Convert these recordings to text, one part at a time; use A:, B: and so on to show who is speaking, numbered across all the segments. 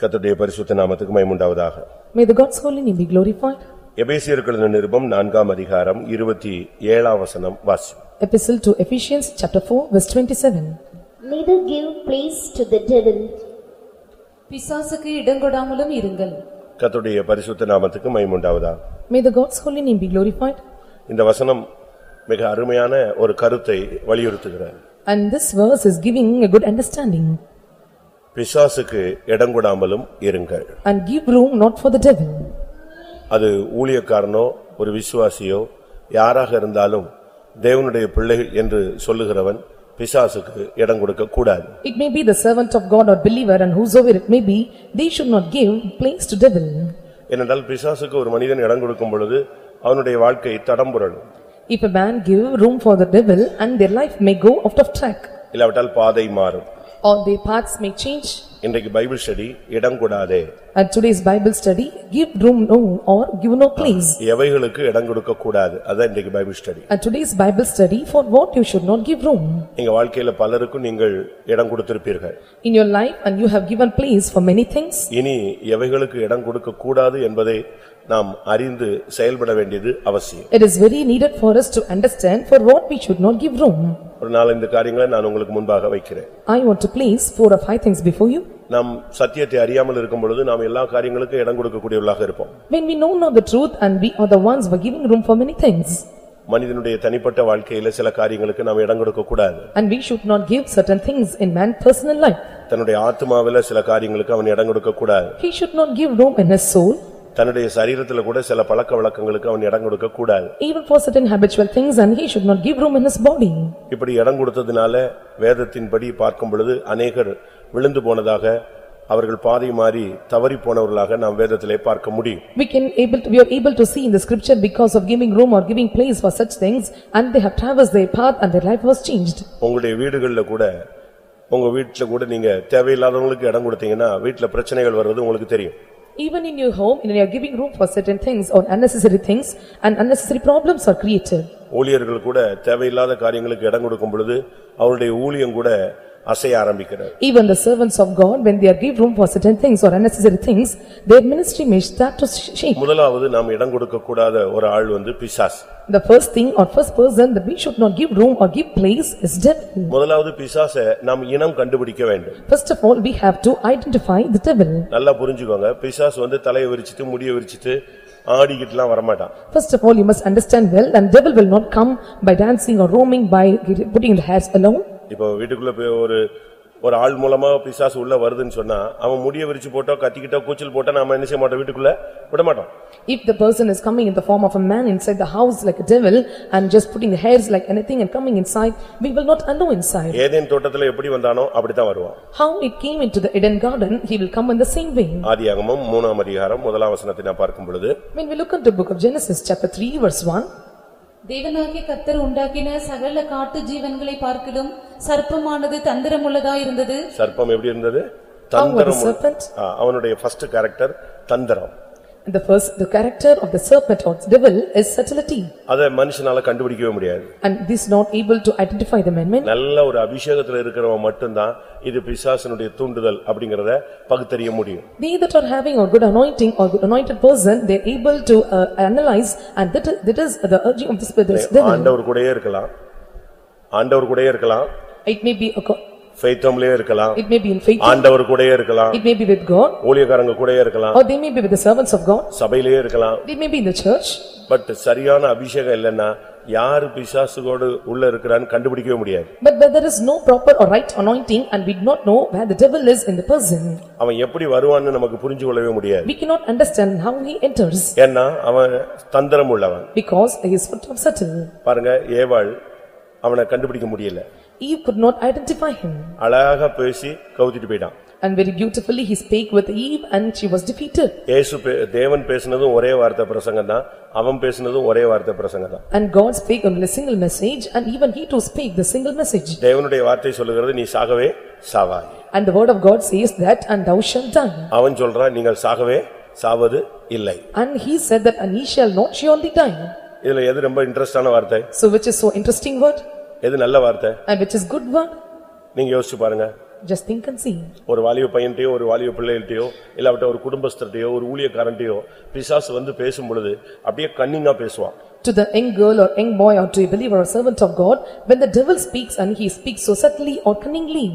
A: கர்த்தருடைய பரிசுத்த நாமத்துக்கு மைமுண்டாவதாக
B: May the God's holy name be glorified.
A: எபேசியர்களின் நிருபம் நான்காம் அதிகாரம் இருபத்தி ஏழாம் வசனம் வாசி
B: Epistle to Ephesians, chapter 4, verse 27.
C: Neither give place to the devil.
D: பிசாசுக்கு இடங்கொடாமலும் இருங்கள்
A: கர்த்தருடைய பரிசுத்த நாமத்துக்கு மைமுண்டாவதாக
B: May the God's holy name be glorified.
A: இந்த வசனம் மிக அருமையான ஒரு கருத்தை வலியுறுத்துகிறார்
B: And this verse is giving a good understanding.
A: பிசாசுக்கு இடங்கொடாமலும் இருங்கள்
B: And give room not for the devil.
A: அது ஊழியக்காரனோ ஒரு விசுவாசியோ யாராக இருந்தாலும் தேவனுடைய பிள்ளை என்று சொல்லுகிறவன் பிசாசுக்கு இடம் கொடுக்க கூடாது
B: It may be the servant of God or believer and whosoever it may be, they should not give place to devil.
A: ஏனென்றால் பிசாசுக்கு ஒரு மனிதன் இடம் கொடுக்கும் பொழுது அவனுடைய வாழ்க்கை தடம்புரலும்
B: If a man give room for the devil and their life may go out of track
A: இல்லாவிட்டால் பாதை மாறும்
B: or their paths may change.
A: இன்றைக்கு பைபிள் ஸ்டடி இடம் கொடாதே
B: At today's Bible study, give room no or give no place.
A: எவைகளுக்கு இடம் கொடுக்க கூடாது அதான் இன்றைக்கு Bible study
B: At today's Bible study, for what you should not give room.
A: எங்க வாழ்க்கையில பலருக்கும் நீங்கள் இடம் கொடுத்திருப்பீர்கள்
B: in your life and you have given place for many things.
A: இனி எவைகளுக்கு இடம் கொடுக்க கூடாது என்பதை நாம் அறிந்து செயல்பட வேண்டியது அவசியம்
B: It is very needed for us to understand for what we should not give room.
A: ஒரு நாலஞ்சு காரியங்களை நான் உங்களுக்கு முன்பாக வைக்கிறேன்
B: I want to place four or five things before you.
A: நாம் சத்தியத்தை அறியாமல் இருக்கும் பொழுது நாம் எல்லா காரியங்களுக்கும் இடம் கொடுக்கக்கூடியவர்களாக இருப்போம்
B: When we know not the truth and we are the ones who are giving room for many things.
A: மனிதனுடைய தனிப்பட்ட வாழ்க்கையில சில காரியங்களுக்கு நாம் இடம் கொடுக்க கூடாது
B: And we should not give certain things in man's personal life.
A: தன்னுடைய ஆத்மாவில சில காரியங்களுக்கு அவன் இடம் கொடுக்க கூடாது
B: He should not give room in his soul,
A: தன்னுடைய சரீரத்துல கூட சில பழக்க வழக்கங்களுக்கு அவன் இடம் கொடுக்க கூடாது
B: even for certain habitual things and he should not give room in his body.
A: இப்படி இடம் கொடுத்ததுனால வேதத்தின்படி பார்க்கும் பொழுது அநேகர் விழுந்து போனதாக அவர்கள் பாதை மாறி தவறி போனவர்களாக நாம் வேதத்திலே பார்க்க முடியும்
B: We can able to, we are able to see in the scripture because of giving room or giving place for such things and they have traversed their path and their life was changed.
A: உங்களுடைய வீடுகள்ல கூட உங்க வீட்டுல கூட நீங்க தேவையில்லாதவங்களுக்கு இடம் கொடுத்தீங்கன்னா வீட்டுல பிரச்சனைகள் வர்றது உங்களுக்கு தெரியும்
B: Even in your home, and you are giving room for certain things or unnecessary things and unnecessary problems are created.
A: ஊழியர்கள் கூட தேவையில்லாத காரியங்களுக்கு இடம் கொடுக்கும் பொழுது அவருடைய ஊழியம் கூட அசைய ஆரம்பிக்கிறார்
B: Even the servants of God, when they are give room for certain things or unnecessary things, their ministry may start to shake.
A: முதலாவது நாம் இடம் கொடுக்க கூடாத ஒரு ஆள் வந்து பிசாஸ்
B: The first thing or first person that we should not give room or give place is devil.
A: முதலாவது பிசாச நாம் இனம் கண்டுபிடிக்க வேண்டும்
B: First of all, we have to identify the devil.
A: நல்லா புரிஞ்சுக்கோங்க பிசாஸ் வந்து தலையை விரிச்சிட்டு முடிய விரிச்சிட்டு ஆடிக்கிட்டுலாம் வரமாட்டான்
B: First of all, you must understand well, and devil will not come by dancing or roaming by putting the hairs alone.
A: இப்போ வீட்டுக்குள்ள போய் ஒரு ஒரு ஆள் மூலமா பிசாசு உள்ள வருதுன்னு சொன்னா அவன் முடிய விரிச்சு போட்டோ கத்திக்கிட்டோ கூச்சல் போட்டோ நாம என்ன செய்ய மாட்டோம் வீட்டுக்குள்ள விட மாட்டோம்
B: If the person is coming in the form of a man inside the house like a devil and just putting the hairs like anything and coming inside, we will not allow inside.
A: Eden தோட்டத்துல எப்படி வந்தானோ அப்படித்தான் வருவான்
B: How it came into the Eden garden, he will come in the same way.
A: ஆதியாகமம் மூணாம் அதிகாரம் முதலாம் வசனத்தை நான் பார்க்கும் பொழுது
B: When we look into book of Genesis, chapter 3, verse 1,
D: தேவனாகிய கர்த்தர் உண்டாக்கின சகல காட்டு ஜீவன்களை பார்க்கிலும் சர்ப்பமானது தந்திரமுள்ளதாயிருந்தது.
A: சர்ப்பம் எப்படி இருந்தது?
B: How was the
A: தந்திரம் அவனுடைய ஃபர்ஸ்ட் கேரக்டர் தந்திரம்.
B: the first, the character of the serpent or devil is subtlety.
A: அதை மனுஷனால கண்டுபிடிக்கவே முடியாது
B: And this not able to identify the men.
A: நல்ல ஒரு அபிஷேகத்துல இருக்கிறவன் மட்டும்தான் இது பிசாசனுடைய தூண்டுதல் அப்படிங்கறத பகுத்தறிய முடியும்
B: They that are having a good anointing or good anointed person, they are able to uh, analyze and that is, that is the urging of the spirit, this devil.
A: ஆண்டவர் கூடயே இருக்கலாம் ஆண்டவர் கூடயே இருக்கலாம்
B: It may be, a co-
A: ஃபெய்த்தம்லயே இருக்கலாம்
B: it may be in faith,
A: ஆண்டவர் கூடயே இருக்கலாம்
B: it may be with God,
A: ஊழியக்காரங்க கூடயே இருக்கலாம்
B: or they may be with the servants of God,
A: சபையிலேயே இருக்கலாம்
B: they may be in the church.
A: But சரியான அபிஷேகம் இல்லைன்னா யாரு பிசாசுகோடு உள்ள இருக்கிறான்னு கண்டுபிடிக்கவே முடியாது
B: But where there is no proper or right anointing and we do not know where the devil is in the person,
A: அவன் எப்படி வருவான்னு நமக்கு புரிஞ்சு கொள்ளவே முடியாது
B: we cannot understand how he enters
A: ஏன்னா அவன் தந்திரம் உள்ளவன்
B: because he is full of subtle.
A: பாருங்க ஏவாள் அவனை கண்டுபிடிக்க முடியல
B: Eve could not identify him.
A: அழகா பேசி கவுத்திட்டு போயிட்டான்
B: And very beautifully he spake with Eve and she was defeated.
A: இயேசு பே- தேவன் பேசினதும் ஒரே வார்த்தை பிரசங்கம் தான் அவன் பேசினதும் ஒரே வார்த்தை பிரசங்கம் தான்
B: And God spake only a single message and even he too spake the single message.
A: தேவனுடைய வார்த்தை சொல்லுகிறது நீ சாகவே சாவாய்
B: And the word of God says that and thou shalt die.
A: அவன் சொல்றான் நீங்கள் சாகவே சாவது இல்லை
B: And he said that and ye shall not surely die.
A: இதுல எது ரொம்ப இன்ட்ரெஸ்டான வார்த்தை
B: So which is so interesting word
A: எது நல்ல வார்த்தை
B: and which is good word?
A: நீங்க யோசிச்சு பாருங்க
B: Just think and see.
A: ஒரு வாலிப பையன்கிட்டயோ ஒரு வாலிப பிள்ளைகள்ட்டயோ இல்லாவிட்ட ஒரு குடும்பஸ்தர்கிட்டயோ ஒரு ஊழியக்காரன்ட்டயோ பிசாசு வந்து பேசும் பொழுது அப்படியே கன்னிங்கா பேசுவான்
B: To the young girl or young boy or to a believer or servant of God, when the devil speaks and he speaks so subtly or cunningly.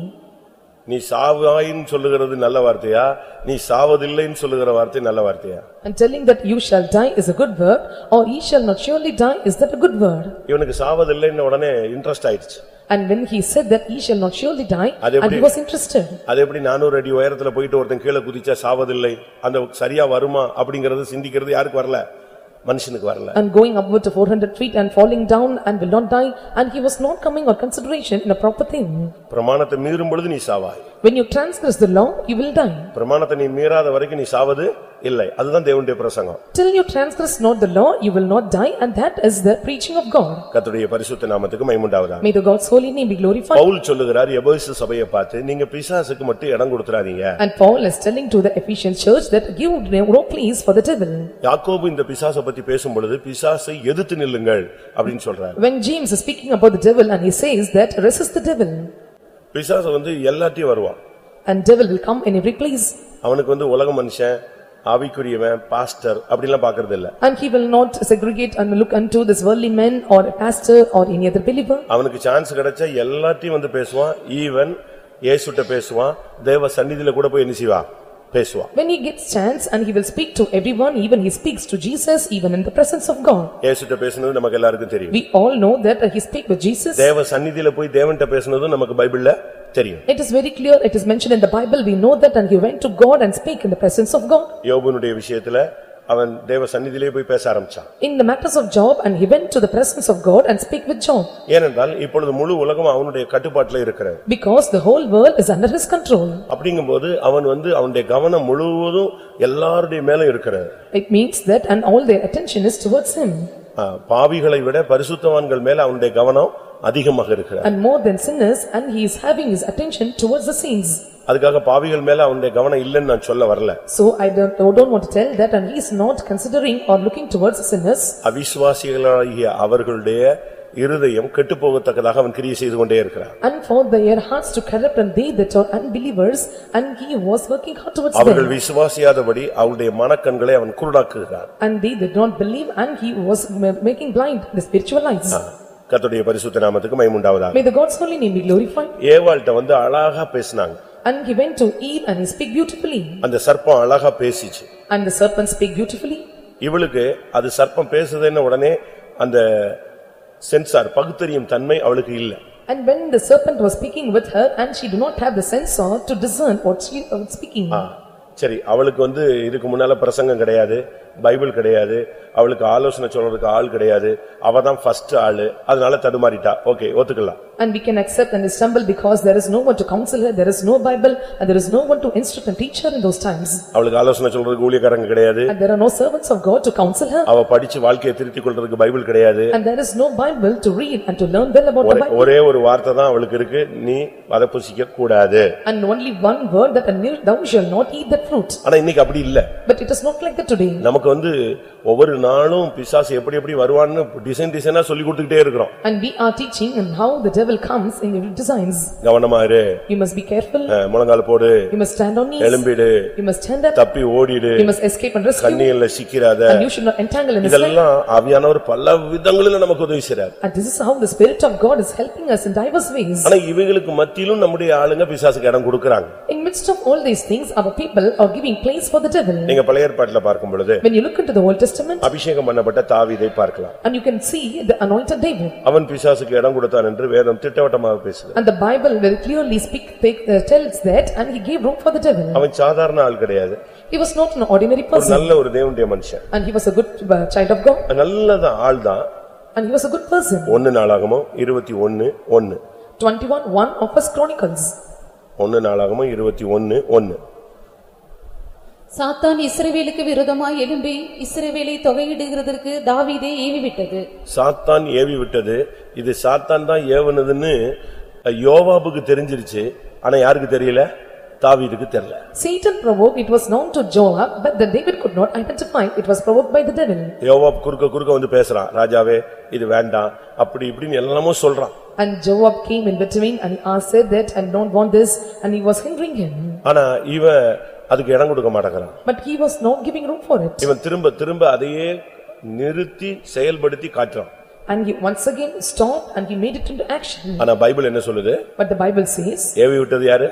A: நீ சாவாயின்னு சொல்லுகிறது நல்ல வார்த்தையா நீ சாவதில்லைன்னு சொல்லுகிற வார்த்தை நல்ல வார்த்தையா
B: And telling that you shall die is a good word or ye shall not surely die, is that a good word?
A: இவனுக்கு சாவதில்லைன்னு உடனே இன்ட்ரெஸ்ட் ஆயிடுச்சு
B: And when he said that ye shall not surely die,
A: அது
B: and he
A: எப்படி?
B: was interested.
A: அது எப்படி நானூறு அடி உயரத்துல போயிட்டு ஒருத்தன் கீழே குதிச்சா சாவதில்லை அந்த சரியா வருமா அப்படிங்கறது சிந்திக்கிறது யாருக்கு வரல மனுஷனுக்கு வரல
B: And going upward to four hundred feet and falling down and will not die, and he was not coming or consideration in a proper thing.
A: பிரமாணத்தை மீறும் பொழுது நீ சாவாய்
B: When you transgress the law, you will die.
A: பிரமாணத்தை நீ மீறாத வரைக்கும் நீ சாவது இல்லை அதுதான் தேவனுடைய பிரசங்கம்
B: Till you transgress not the law, you will not die, and that is the preaching of God.
A: கர்த்தருடைய பரிசுத்த நாமத்துக்கு மைமுண்டாவதா
B: May the God's holy name be glorified.
A: Pavul சொல்லுகிறார் எபேசு சபையை பார்த்து நீங்க பிசாசுக்கு மட்டும் இடம் கொடுத்துறாதீங்க
B: And Paul is telling to the Ephesian church that give no place for the devil.
A: யாக்கோபு இந்த பிசாசை பத்தி பேசும் பொழுது பிசாசை எதிர்த்து நில்லுங்கள் அப்படின்னு சொல்றார்
B: When James is speaking about the devil and he says that resist the devil
A: பிசாசு வந்து எல்லாத்தையும் வருவான்
B: and devil will come in every place
A: அவனுக்கு வந்து உலக மனுஷன் ஆவிக்குரியவன் பாஸ்டர் அப்படிலாம் பாக்குறது இல்ல
B: and he will not segregate and look unto this worldly men or a pastor or any other believer.
A: அவனுக்கு சான்ஸ் கிடைச்சா எல்லாத்தையும் வந்து பேசுவான். ஈவன் இயேசுட்ட பேசுவான். தேவ சந்நிதியில கூட போய் என்ன செய்வான் பேசுவான்
B: When he gets chance and he will speak to everyone, even he speaks to Jesus, even in the presence of God.
A: இயேசுட்ட பேசுனது நமக்கு எல்லாருக்கும் தெரியும்
B: We all know that he speak with Jesus.
A: தேவ சந்நிதியில போய் தேவன்ட்ட பேசுனதும் நமக்கு பைபிள்ல தெரியும்
B: It is very clear, it is mentioned in the Bible, we know that and he went to God and speak in the presence of God.
A: யோபுனுடைய விஷயத்துல அவன் தேவ சந்நிதியிலே போய் பேச ஆரம்பிச்சான்
B: In the matters of Job and he went to the presence of God and speak with Job.
A: ஏனென்றால் இப்பொழுது முழு உலகம் அவனுடைய கட்டுப்பாட்டுல இருக்கிறது
B: Because the whole world is under his control.
A: அப்படிங்கும்போது அவன் வந்து அவனுடைய கவனம் முழுவதும் எல்லாருடைய மேலும் இருக்கிறது
B: It means that and all their attention is towards him.
A: ஆ, பாவிகளை விட பரிசுத்தவான்கள் மேல அவனுடைய கவனம் அதிகமாக இருக்கிறது
B: And more than sinners and he is having his attention towards the saints.
A: அதுக்காக பாவிகள் மேல அவனுடைய கவனம் இல்லைன்னு நான் சொல்ல வரல
B: So I don't, I don't want to tell that and he is not considering or looking towards sinners.
A: அவிசுவாசிகளாகிய அவர்களுடைய இருதயம் கெட்டுப்போகத்தக்கதாக அவன் கிரியை செய்து கொண்டே இருக்கிறான்
B: And for their hearts to corrupt and they that are unbelievers and he was working hard towards
A: அவர்கள்
B: them.
A: விசுவாசியாதபடி அவருடைய மனக்கண்களை அவன் குருடாக்குகிறான்
B: And they did not believe and he was ma- making blind the spiritual eyes.
A: கர்த்தருடைய பரிசுத்த நாமத்துக்கு மைமுண்டாவதாக
B: May the God's holy name be glorified.
A: ஏவாள்கிட்ட வந்து அழகா பேசினாங்க
B: And he went to Eve and he speak beautifully.
A: அந்த சர்ப்பம் அழகா பேசிச்சு
B: And the serpent speak beautifully.
A: இவளுக்கு அது சர்ப்பம் பேசுதுன்னு உடனே அந்த சென்சார் பகுத்தறியும் தன்மை அவளுக்கு இல்ல
B: And when the serpent was speaking with her and she do not have the sensor to discern what she was speaking.
A: ஆ, சரி அவளுக்கு வந்து இதுக்கு முன்னால பிரசங்கம் கிடையாது பைபிள் கிடையாது அவளுக்கு ஆலோசனை சொல்றதுக்கு ஆள் கிடையாது அவ தான் ஃபர்ஸ்ட் ஆளு அதனால தடுமாறிட்டா ஓகே ஒத்துக்கலாம்
B: And we can accept and stumble because there is no one to counsel her, there is no Bible and there is no one to instruct and teach her in those times.
A: அவளுக்கு ஆலோசனை சொல்றதுக்கு ஊழியக்காரங்க கிடையாது
B: And there are no servants of God to counsel her
A: அவ படிச்சு வாழ்க்கையை திருத்திக் கொள்றதுக்கு பைபிள் கிடையாது
B: and there is no Bible to read and to learn well about the
A: ஒரே-
B: Bible.
A: ஒரே ஒரு வார்த்தை தான் அவளுக்கு இருக்கு நீ அதை புசிக்க கூடாது
B: And only one word that "And thou shalt not eat that fruit.
A: ஆனா இன்னைக்கு அப்படி இல்ல
B: But it is not like that today.
A: நமக்கு வந்து ஒவ்வொரு நாளும் பிசாசு எப்படி எப்படி வருவான்னு டிசைன் டிசைனா சொல்லி கொடுத்துக்கிட்டே இருக்கிறோம்
B: And we are teaching and how the devil comes in every designs.
A: கவனமா இரு
B: You must be careful,
A: அஹ், முழங்கால் போடு
B: you must stand on knees,
A: எலும்பிடு
B: you must stand up,
A: தப்பி ஓடிடு
B: you must escape and rescue
A: கண்ணியல்ல சிக்கிறாத
B: and you should not entangle in his life.
A: இதெல்லாம் ஆவியானவர் பல விதங்களில நமக்கு உதவி செய்றார்
B: And this is how the spirit of God is helping us in diverse ways.
A: ஆனா இவைகளுக்கு மத்தியிலும் நம்முடைய ஆளுங்க பிசாசுக்கு இடம் கொடுக்கறாங்க
B: In midst of all these things, our people are giving place for the devil.
A: நீங்க பழைய ஏற்பாட்டுல பார்க்கும் பொழுது
B: When you look into the Old Testament
A: அபிஷேகம் பண்ணப்பட்ட தாவீதை பார்க்கலாம்
B: and you can see the anointed David.
A: அவன் பிசாசுக்கு இடம் கொடுத்தான் என்று வேதம் திட்டவட்டமாக பேசுது
B: And the Bible very clearly speak, take- uh, tells that and he gave room for the devil.
A: அவன் சாதாரண ஆள் கிடையாது
B: He was not an ordinary
A: ஒரு
B: person
A: நல்ல ஒரு தேவனுடைய மனுஷன்
B: and he was a good uh, child of God
A: நல்லதான் ஆள் தான்
B: and he was a good person.
A: ஒன்னு நாளாகமோ இருபத்தி ஒன்னு ஒன்னு
B: Twenty-one, one of First Chronicles.
A: ஒன்னு நாளாகமும் இருபத்தி ஒன்னு ஒன்னு
D: சாத்தான் இஸ்ரவேலுக்கு விரோதமாய் எழும்பி இஸ்ரவேலை தொகையிடுகிறதற்கு தாவீதை ஏவிவிட்டது
A: சாத்தான் ஏவி விட்டது இது சாத்தான் தான் ஏவுனதுன்னு யோவாபுக்கு தெரிஞ்சிருச்சு ஆனா யாருக்கு தெரியல தாவீதுக்கு தெரியல
B: Satan provoked, it was known to Joab, but then David could not identify, it was provoked by the devil.
A: யோவாப் குறுக்க குறுக்க வந்து பேசுறான் ராஜாவே இது வேண்டாம் அப்படி இப்படின்னு எல்லாமோ சொல்றான்
B: And Joab came in between and he asked that, "I don't want this," and he was hindering him.
A: ஆனா இவன் அதுக்கு இடம் கொடுக்க மாட்டேங்கிறான்
B: But he was not giving room for it.
A: இவன் திரும்ப திரும்ப அதையே நிறுத்தி செயல்படுத்தி காட்டுறான்
B: And he once again stopped and he made it into action.
A: ஆனா பைபிள் என்ன சொல்லுது
B: But the Bible says,
A: ஏவி விட்டது யாரு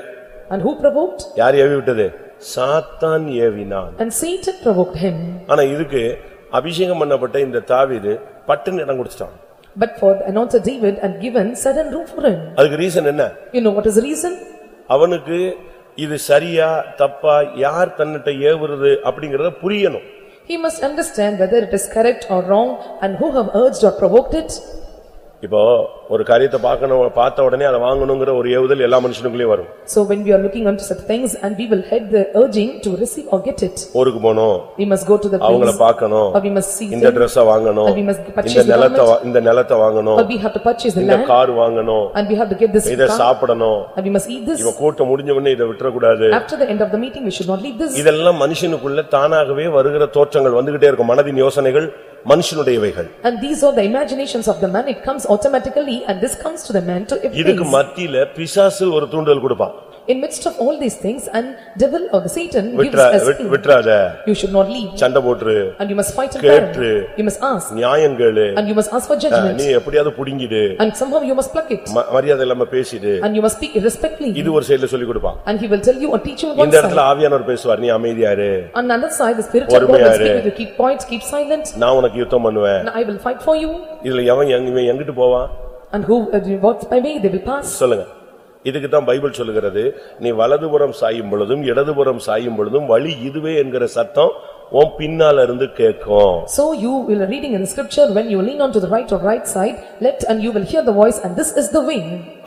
B: "And who provoked?"
A: யார் ஏவி விட்டது சாத்தான் ஏவினான்
B: And Satan provoked him.
A: ஆனா இதுக்கு அபிஷேகம் பண்ணப்பட்ட இந்த தாவீது பட்டுன்னு இடம் கொடுத்துட்டான்
B: But for anointed David and given sudden room for him.
A: அதுக்கு ரீசன் என்ன
B: You know what is the reason?
A: அவனுக்கு இது சரியா தப்பா யார் தன்னிட்ட ஏவுறது அப்படிங்கறத புரியணும்
B: He must understand whether it is correct or wrong and who have urged or provoked it.
A: இப்போ ஒரு காரியத்தை பார்க்கணும் பார்த்த உடனே அதை வாங்கணுங்கிற ஒரு ஏவுதல் எல்லா மனுஷனுக்குள்ளயும் வரும்
B: So when we are looking unto such things and we will head the urging to receive or get it.
A: ஊருக்கு போகணும்
B: We must go to the
A: அவங்கள
B: place
A: பார்க்கணும்
B: or we must see
A: இந்த
B: them
A: Dress-அ வாங்கணும்
B: And we must purchase
A: இந்த
B: the
A: நிலத்தை வா- இந்த நிலத்தை வாங்கணும்
B: or we have to purchase the
A: இந்த
B: land
A: கார் வாங்கணும்
B: and we have to get this
A: இத
B: car
A: சாப்பிடணும்
B: and we must eat this.
A: இவன் கூட்டம் முடிஞ்ச உடனே இதை விட்டுறக்கூடாது
B: After the end of the meeting, we should not leave this.
A: இதெல்லாம் மனுஷனுக்குள்ள தானாகவே வருகிற தோற்றங்கள் வந்துகிட்டே இருக்கும் மனதின் யோசனைகள் மனுஷனுடையவைகள்
B: And these are the imaginations of the man, it comes automatically and this comes to the man to every
A: இதுக்கு
B: place.
A: மத்தியில பிசாசு ஒரு தூண்டுதல் கொடுப்பான்
B: In midst of all these things and devil or the Satan gives
A: விட்டுறா
B: us
A: விட்- விட்டுறாத
B: You should not leave
A: சண்டை போட்டுரு
B: and you must fight and
A: கேட்டு.
B: quarrel. You must ask
A: நியாயம் கேளு
B: and you must ask for
A: நீ
B: judgment
A: எப்படியாவது புடிங்கிடு
B: and somehow you must pluck it
A: ம- மரியாதை இல்லாம பேசிடு
B: and you must speak irrespectfully
A: இது ஒரு சைடுல சொல்லி கொடுப்பான்
B: and he will tell you or teach you on one
A: இந்த இடத்துல
B: side.
A: ஆவியானவர் பேசுவார் நீ அமைதியாரு
B: On the other side, the spirit of God will
A: பொறுமையாரு.
B: speak with you, keep quiet, keep silent
A: நான் உனக்கு யுத்தம் பண்ணுவேன்
B: and I will fight for you
A: இதுல எவன் எங்க- இவன் எங்கிட்டு போவான்
B: and who uh, walks by me, they will pass.
A: சொல்லுங்க இதுக்கு தான் பைபிள் சொல்லுகிறது நீ வலதுபுறம் சாயும் பொழுதும் இடதுபுறம் சாயும் பொழுதும் வழி இதுவே என்கிற சத்தம் உன் பின்னால இருந்து கேட்கும்
B: So you will reading in the scripture, when you lean on to the right or right side, let and you will hear the voice and this is the way.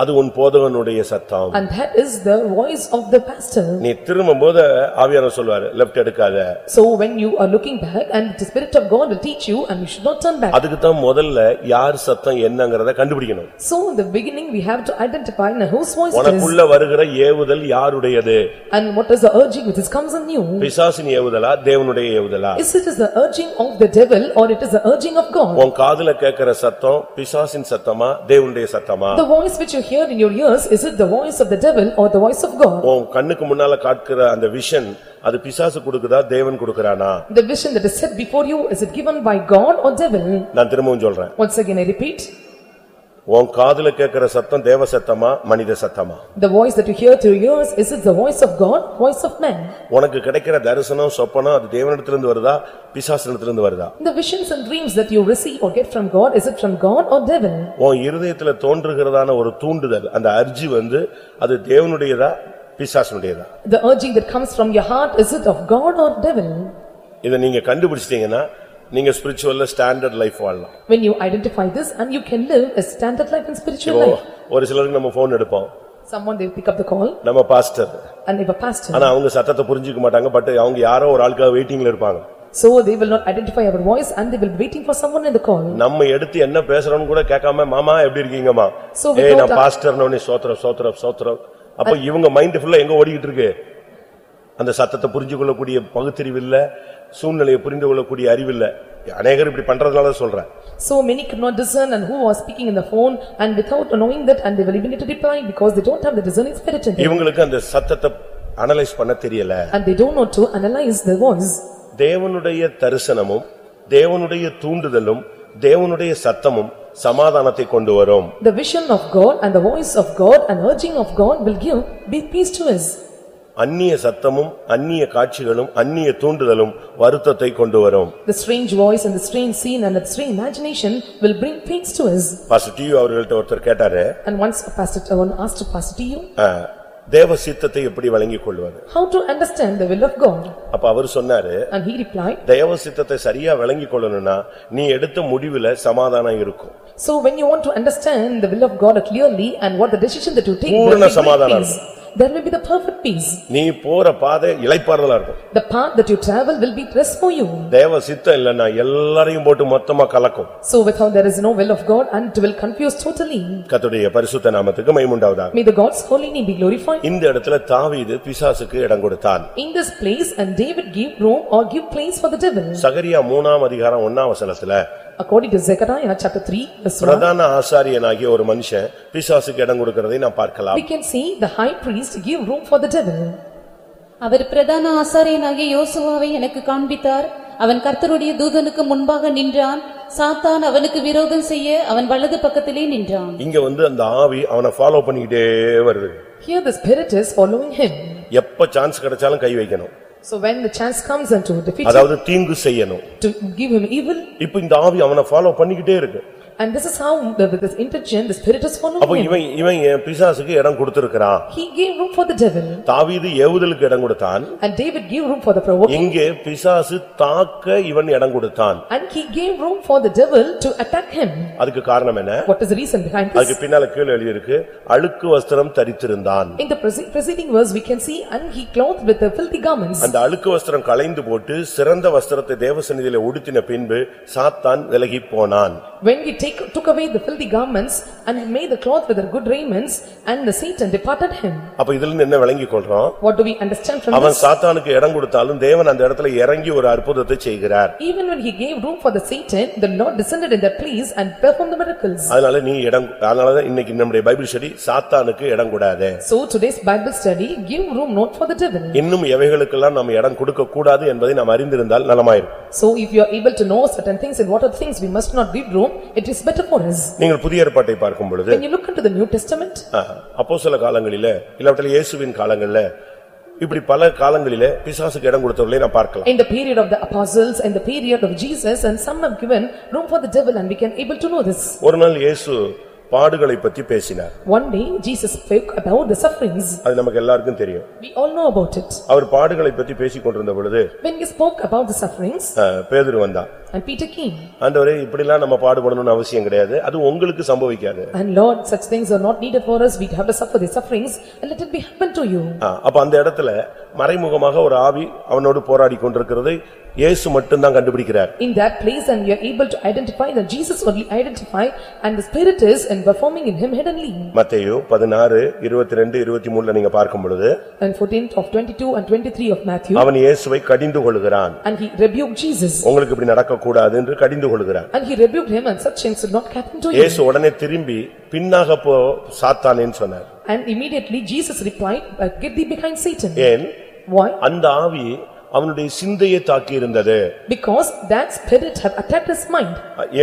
A: அது உன் போதகனுடைய சத்தம்
B: And that is the voice of the pastor.
A: நீ திரும்பும்போது ஆவியானவர் சொல்வாரு left எடுக்காத
B: So when you are looking back and the spirit of God will teach you and you should not turn back.
A: அதுக்கு தான் முதல்ல யார் சத்தம் என்னங்கறத கண்டுபிடிக்கணும்
B: So in the beginning, we have to identify now whose voice it is
A: உனக்குள்ள வருகிற ஏவுதல் யாருடையது
B: and what is the urging which is comes in you.
A: பிசாசின் ஏவுதலா தேவனுடைய ஏவுதலா
B: Is it is the urging of the devil or it is the urging of God?
A: உன் காதுல கேட்கிற சத்தம் பிசாசின் சத்தமா தேவனுடைய சத்தமா
B: The voice which you hear in your ears, is it the voice of the devil or the voice of God?
A: உன் கண்ணுக்கு முன்னால காட்கிற அந்த விஷன் அது பிசாசு கொடுக்குதா தேவன் கொடுக்கறானா
B: The vision that is set before you, is it given by God or devil?
A: நான் திரும்பவும் சொல்றேன்
B: Once again I repeat,
A: உன் காதுல கேட்கிற சத்தம் தேவ சத்தமா மனித சத்தமா
B: the voice that you hear through your ears, is it the voice of God, voice of man?
A: உனக்கு கிடைக்கிற தரிசனம் சொப்பனம் அது தேவனிடத்திலிருந்து வருதா பிசாசினிடத்திலிருந்து வருதா
B: The visions and dreams that you receive or get from God, is it from God or devil?
A: உன் இருதயத்துல தோன்றுகிறதான ஒரு தூண்டுதல் அந்த அர்ஜி வந்து அது தேவனுடையதா பிசாசினுடையதா
B: The urging that comes from your heart, is it of God or devil?
A: இதை நீங்க கண்டுபிடிச்சிட்டீங்கன்னா நீங்க ஸ்பிரிச்சுவல்ல ஸ்டாண்டர்ட் லைஃப் வாழலாம்.
B: When you identify this and you can live a standard life in spiritual life.
A: ஒரு சிலருக்கு நம்ம போன் எடுப்போம்.
B: Someone they pick up the call.
A: நம்ம pastor
B: and they were pastor.
A: ஆனா அவங்க சத்தத்தை புரிஞ்சுக்க மாட்டாங்க பட் அவங்க யாரோ ஒரு ஆளுக்காக வெயிட்டிங்ல இருப்பாங்க.
B: So they will not identify our voice and they will be waiting for someone in the call.
A: நம்ம எடுத்து என்ன பேசுறோம்னு கூட கேட்காம மாமா எப்படி
B: we
A: ஏய் நான் பாஸ்டர்னு சோத்திரம் சோத்திரம் சோத்திரம். அப்ப இவங்க மைண்ட் ஃபுல்லா எங்க ஓடிக்கிட்டு இருக்கு? அந்த சத்தத்தை புரிஞ்சு கொள்ளக்கூடிய பகுத்தறிவு இல்ல. சூழ்நிலையை புரிந்து கொள்ளக்கூடிய அறிவு இல்ல அநேகர் இப்படி பண்றதுனால தான் சொல்றேன்
B: So many could not discern and who was speaking in the phone and without knowing that and they will even to reply because they don't have the discerning spirit in them.
A: இவங்களுக்கு அந்த சத்தத்தை analyse பண்ண தெரியல
B: And they don't know to analyze the voice.
A: தேவனுடைய தரிசனமும் தேவனுடைய தூண்டுதலும் தேவனுடைய சத்தமும் சமாதானத்தை கொண்டு வரும்
B: The vision of God and the voice of God and urging of God will give be peace to us.
A: அந்நிய சத்தமும் அந்நிய காட்சிகளும் அந்நிய தூண்டுதலும் வருத்தத்தை கொண்டு வரும்
B: The strange voice and the strange scene and the strange imagination will bring peace to us.
A: Pastor TV அவர்கள்ட்ட ஒருத்தர் கேட்டாரு
B: And once a pastor, one asked to pastor to you,
A: அஹ், தேவ சித்தத்தை எப்படி வழங்கிக் கொள்வது
B: How to understand the will of God?
A: அப்ப அவர் சொன்னாரு
B: And he replied,
A: தேவ சித்தத்தை சரியா விளங்கிக் கொள்ளணும்னா நீ எடுத்த முடிவுல சமாதானம் இருக்கும்
B: so when you want to understand the will of God clearly and what the decision that you take, there
A: பூரண
B: will be great
A: சமாதானம்
B: peace. There will be the perfect peace.
A: நீ போற பாதை இளைப்பாறுதலா இருக்கும்
B: The path that you travel will be rest for you.
A: தேவ சித்தம் இல்லன்னா எல்லாரையும் போட்டு மொத்தமா கலக்கும்
B: So without there is no will of God and it will confuse totally.
A: கர்த்தருடைய பரிசுத்த நாமத்துக்கு மைமுண்டாவதாக
B: May the God's holy name be glorified.
A: இந்த இடத்துல தாவீது பிசாசுக்கு இடம் கொடுத்தான்
B: In this place and David gave room or give place for the devil.
A: சகரியா மூணாம் அதிகாரம் ஒன்னாம் வசனத்துல
B: According to Zechariah chapter 3 verse 1.
A: பிரதான ஆசாரியனாகிய ஒரு மனுஷன் பிசாசுக்கு இடம் கொடுக்கறதை நாம் பார்க்கலாம்
B: We can see the high priest give room for the devil.
D: அவர் பிரதான ஆசாரியனாகிய யோசுவாவை எனக்கு காண்பித்தார் அவன் கர்த்தருடைய தூதனுக்கு முன்பாக நின்றான் சாத்தான் அவனுக்கு விரோதம் செய்ய அவன் வலது பக்கத்திலே நின்றான்
A: இங்க வந்து அந்த ஆவி அவனை ஃபாலோ பண்ணிக்கிட்டே வருது
B: Here the spirit is following him.
A: எப்ப சான்ஸ் கிடைச்சாலும் கை வைக்கணும்
B: So when the chance comes and to defeat him,
A: அதாவது தீங்கு செய்யணும்
B: to give him evil,
A: இப்ப இந்த ஆவி அவனை ஃபாலோ பண்ணிக்கிட்டே இருக்கு
B: and this is how the- with this intention the spirit is
A: அப்ப
B: following him.
A: இவன் இவன் என் பிசாசுக்கு இடம் கொடுத்திருக்கிறான்
B: He gave room for the devil
A: தாவீது ஏவுதலுக்கு இடம் கொடுத்தான்
B: and David gave room for the provoking
A: இங்கே பிசாசு தாக்க இவன் இடம் கொடுத்தான்
B: and he gave room for the devil to attack him.
A: அதுக்கு காரணம் என்ன
B: What is the reason behind this?
A: அதுக்கு பின்னால கீழே எழுதியிருக்கு அழுக்கு வஸ்திரம் தரித்திருந்தான்
B: In the prece- preceding verse we can see and he clothed with the filthy garments.
A: அந்த அழுக்கு வஸ்திரம் களைந்து போட்டு சிறந்த வஸ்திரத்தை தேவசந்நிதியில உடுத்தின பின்பு சாத்தான் விலகி போனான்
B: When he take took away the filthy garments and made the cloth with the good raiments and the Satan departed him.
A: அப்ப இதுல இருந்து என்ன விளங்கிக் கொள்றோம்
B: What do we understand from
A: அவன்
B: this?
A: சாத்தானுக்கு இடம் கொடுத்தாலும் தேவன் அந்த இடத்துல இறங்கி ஒரு அற்புதத்தை செய்கிறார்
B: Even when he gave room for the Satan, the Lord descended in that place and performed the miracles.
A: அதனால நீ இடம் அதனாலதான் இன்னைக்கு நம்முடைய பைபிள் ஸ்டடி சாத்தானுக்கு இடம் கூடாது
B: So today's Bible study, give room not for the devil.
A: இன்னும் எவைகளுக்கெல்லாம் நாம் இடம் கொடுக்க கூடாது என்பதை நாம் அறிந்திருந்தால் நலமாயிருக்கும்
B: So if you are able to know certain things and what are the things we must not give room, it is better for us.
A: நீங்கள் புதிய ஏற்பாட்டை பார்க்கும் பொழுது
B: When you look into the New Testament,
A: அப்போ சில காலங்களில இல்லாவிட்டால் இயேசுவின் காலங்களில இப்படி பல காலங்களிலே பிசாசுக்கு இடம் கொடுத்தவர்களை நான் பார்க்கலாம்
B: in the period of the apostles and the period of Jesus and some have given room for the devil and we can able to know this.
A: ஒரு நாள் இயேசு பாடுகளை பத்தி பேசினார்
B: One day Jesus spoke about the sufferings.
A: அது நமக்கு எல்லாருக்கும் தெரியும்
B: We all know about it.
A: அவர் பாடுகளை பத்தி பேசிக் கொண்டிருந்த பொழுது
B: When he spoke about the sufferings
A: அஹ், பேதுரு வந்தான்
B: and Peter came.
A: ஆண்டவரே இப்படிலாம் நம்ம பாடுபடணும்னு அவசியம் கிடையாது அது உங்களுக்கு சம்பவிக்காது
B: And Lord, such things are not needed for us. We have to suffer the sufferings and let it be happen to you.
A: அஹ், அப்ப அந்த இடத்துல மறைமுகமாக ஒரு ஆவி அவனோடு போராடி கொண்டிருக்கிறதை இயேசு மட்டும்தான் கண்டுபிடிக்கிறார்
B: In that place and you are able to identify that Jesus only identified and the spirit is and performing in him hiddenly.
A: மத்தேயு பதினாறு இருபத்தி ரெண்டு இருபத்தி மூணுல நீங்க பார்க்கும் பொழுது
B: And fourteenth of twenty-two and twenty-three of Matthew
A: அவன் இயேசுவை கடிந்து கொள்கிறான்
B: and he rebuked Jesus.
A: உங்களுக்கு இப்படி நடக்கக்கூடாது என்று கடிந்து கொள்கிறான்
B: And he rebuked him and such things should not happen to you.
A: இயேசு உடனே திரும்பி பின்னாக போ சாத்தானேன்னு சொன்னார்
B: And immediately Jesus replied, "Uh, "Get thee behind Satan."
A: ஏன்
B: Why?
A: அந்த ஆவி அவனுடைய சிந்தையை தாக்கி இருந்தது
B: Because that spirit have attacked his mind.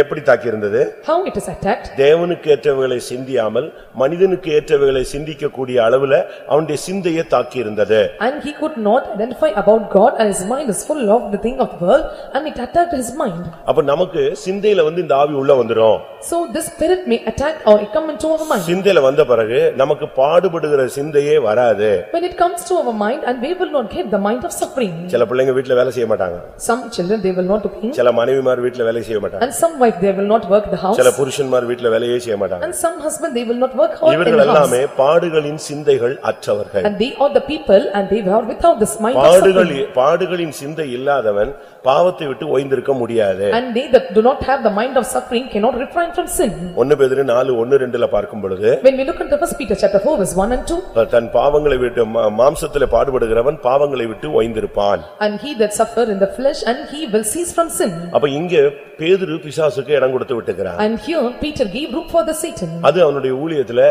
A: எப்படி தாக்கி இருந்தது
B: How it is attacked?
A: தேவனுக்கு ஏற்றவைகளை சிந்தியாமல் மனிதனுக்கு ஏற்றவைகளை சிந்திக்கக்கூடிய அளவுல அவனுடைய சிந்தையை தாக்கி இருந்தது
B: And he could not identify about God and his mind is full of the thing of the world and it attacked his mind.
A: அப்ப நமக்கு சிந்தையில வந்து இந்த ஆவி உள்ள வந்துரும்
B: So this spirit may attack or it come into our mind.
A: சிந்தையில வந்த பிறகு நமக்கு பாடுபடுகிற சிந்தையே வராது
B: When it comes to our mind and we will not get the mind of suffering.
A: சில பிள்ளைங்க வீட்டுல வேலை செய்ய மாட்டாங்க
B: Some children, they will not work
A: சில மனைவிமார் வீட்டுல வேலை செய்ய மாட்டாங்க
B: and some wife, they will not work the house.
A: சில புருஷன்மார் வீட்டுல வேலையே செய்ய மாட்டாங்க
B: And some husband, they will not work hard in
A: இவர்கள்
B: the house.
A: எல்லாமே பாடுகளின் சிந்தைகள் அற்றவர்கள்
B: And they are the people and they are without this mind of
A: பாடுகள்
B: suffering.
A: பாடுகளின் சிந்தை இல்லாதவன் பாவத்தை விட்டு ஓய்ந்திருக்க முடியாது
B: And they that do not have the mind of suffering cannot refrain from sin.
A: ஒன்னு பேதிரு நாலு ஒன்னு ரெண்டுல பார்க்கும் பொழுது
B: When we look into first Peter chapter four verse one and two,
A: தன் பாவங்களை விட்டு மாம்சத்திலே பாடுபடுகிறவன் பாவங்களை விட்டு ஓய்ந்திருப்பான்
B: and he that suffer in the flesh and he will cease from sin.
A: அப்ப இங்க பேதுரு பிசாசுக்கு இடம் கொடுத்து விட்டுக்கிறான்
B: And here Peter gave room for the Satan.
A: அது அவனுடைய ஊழியத்துல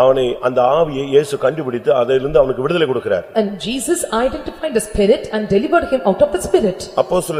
A: அவனை அந்த ஆவியை இயேசு கண்டுபிடித்து அதிலிருந்து அவனுக்கு விடுதலை கொடுக்கிறார்
B: And Jesus identified the spirit and delivered him out of the spirit.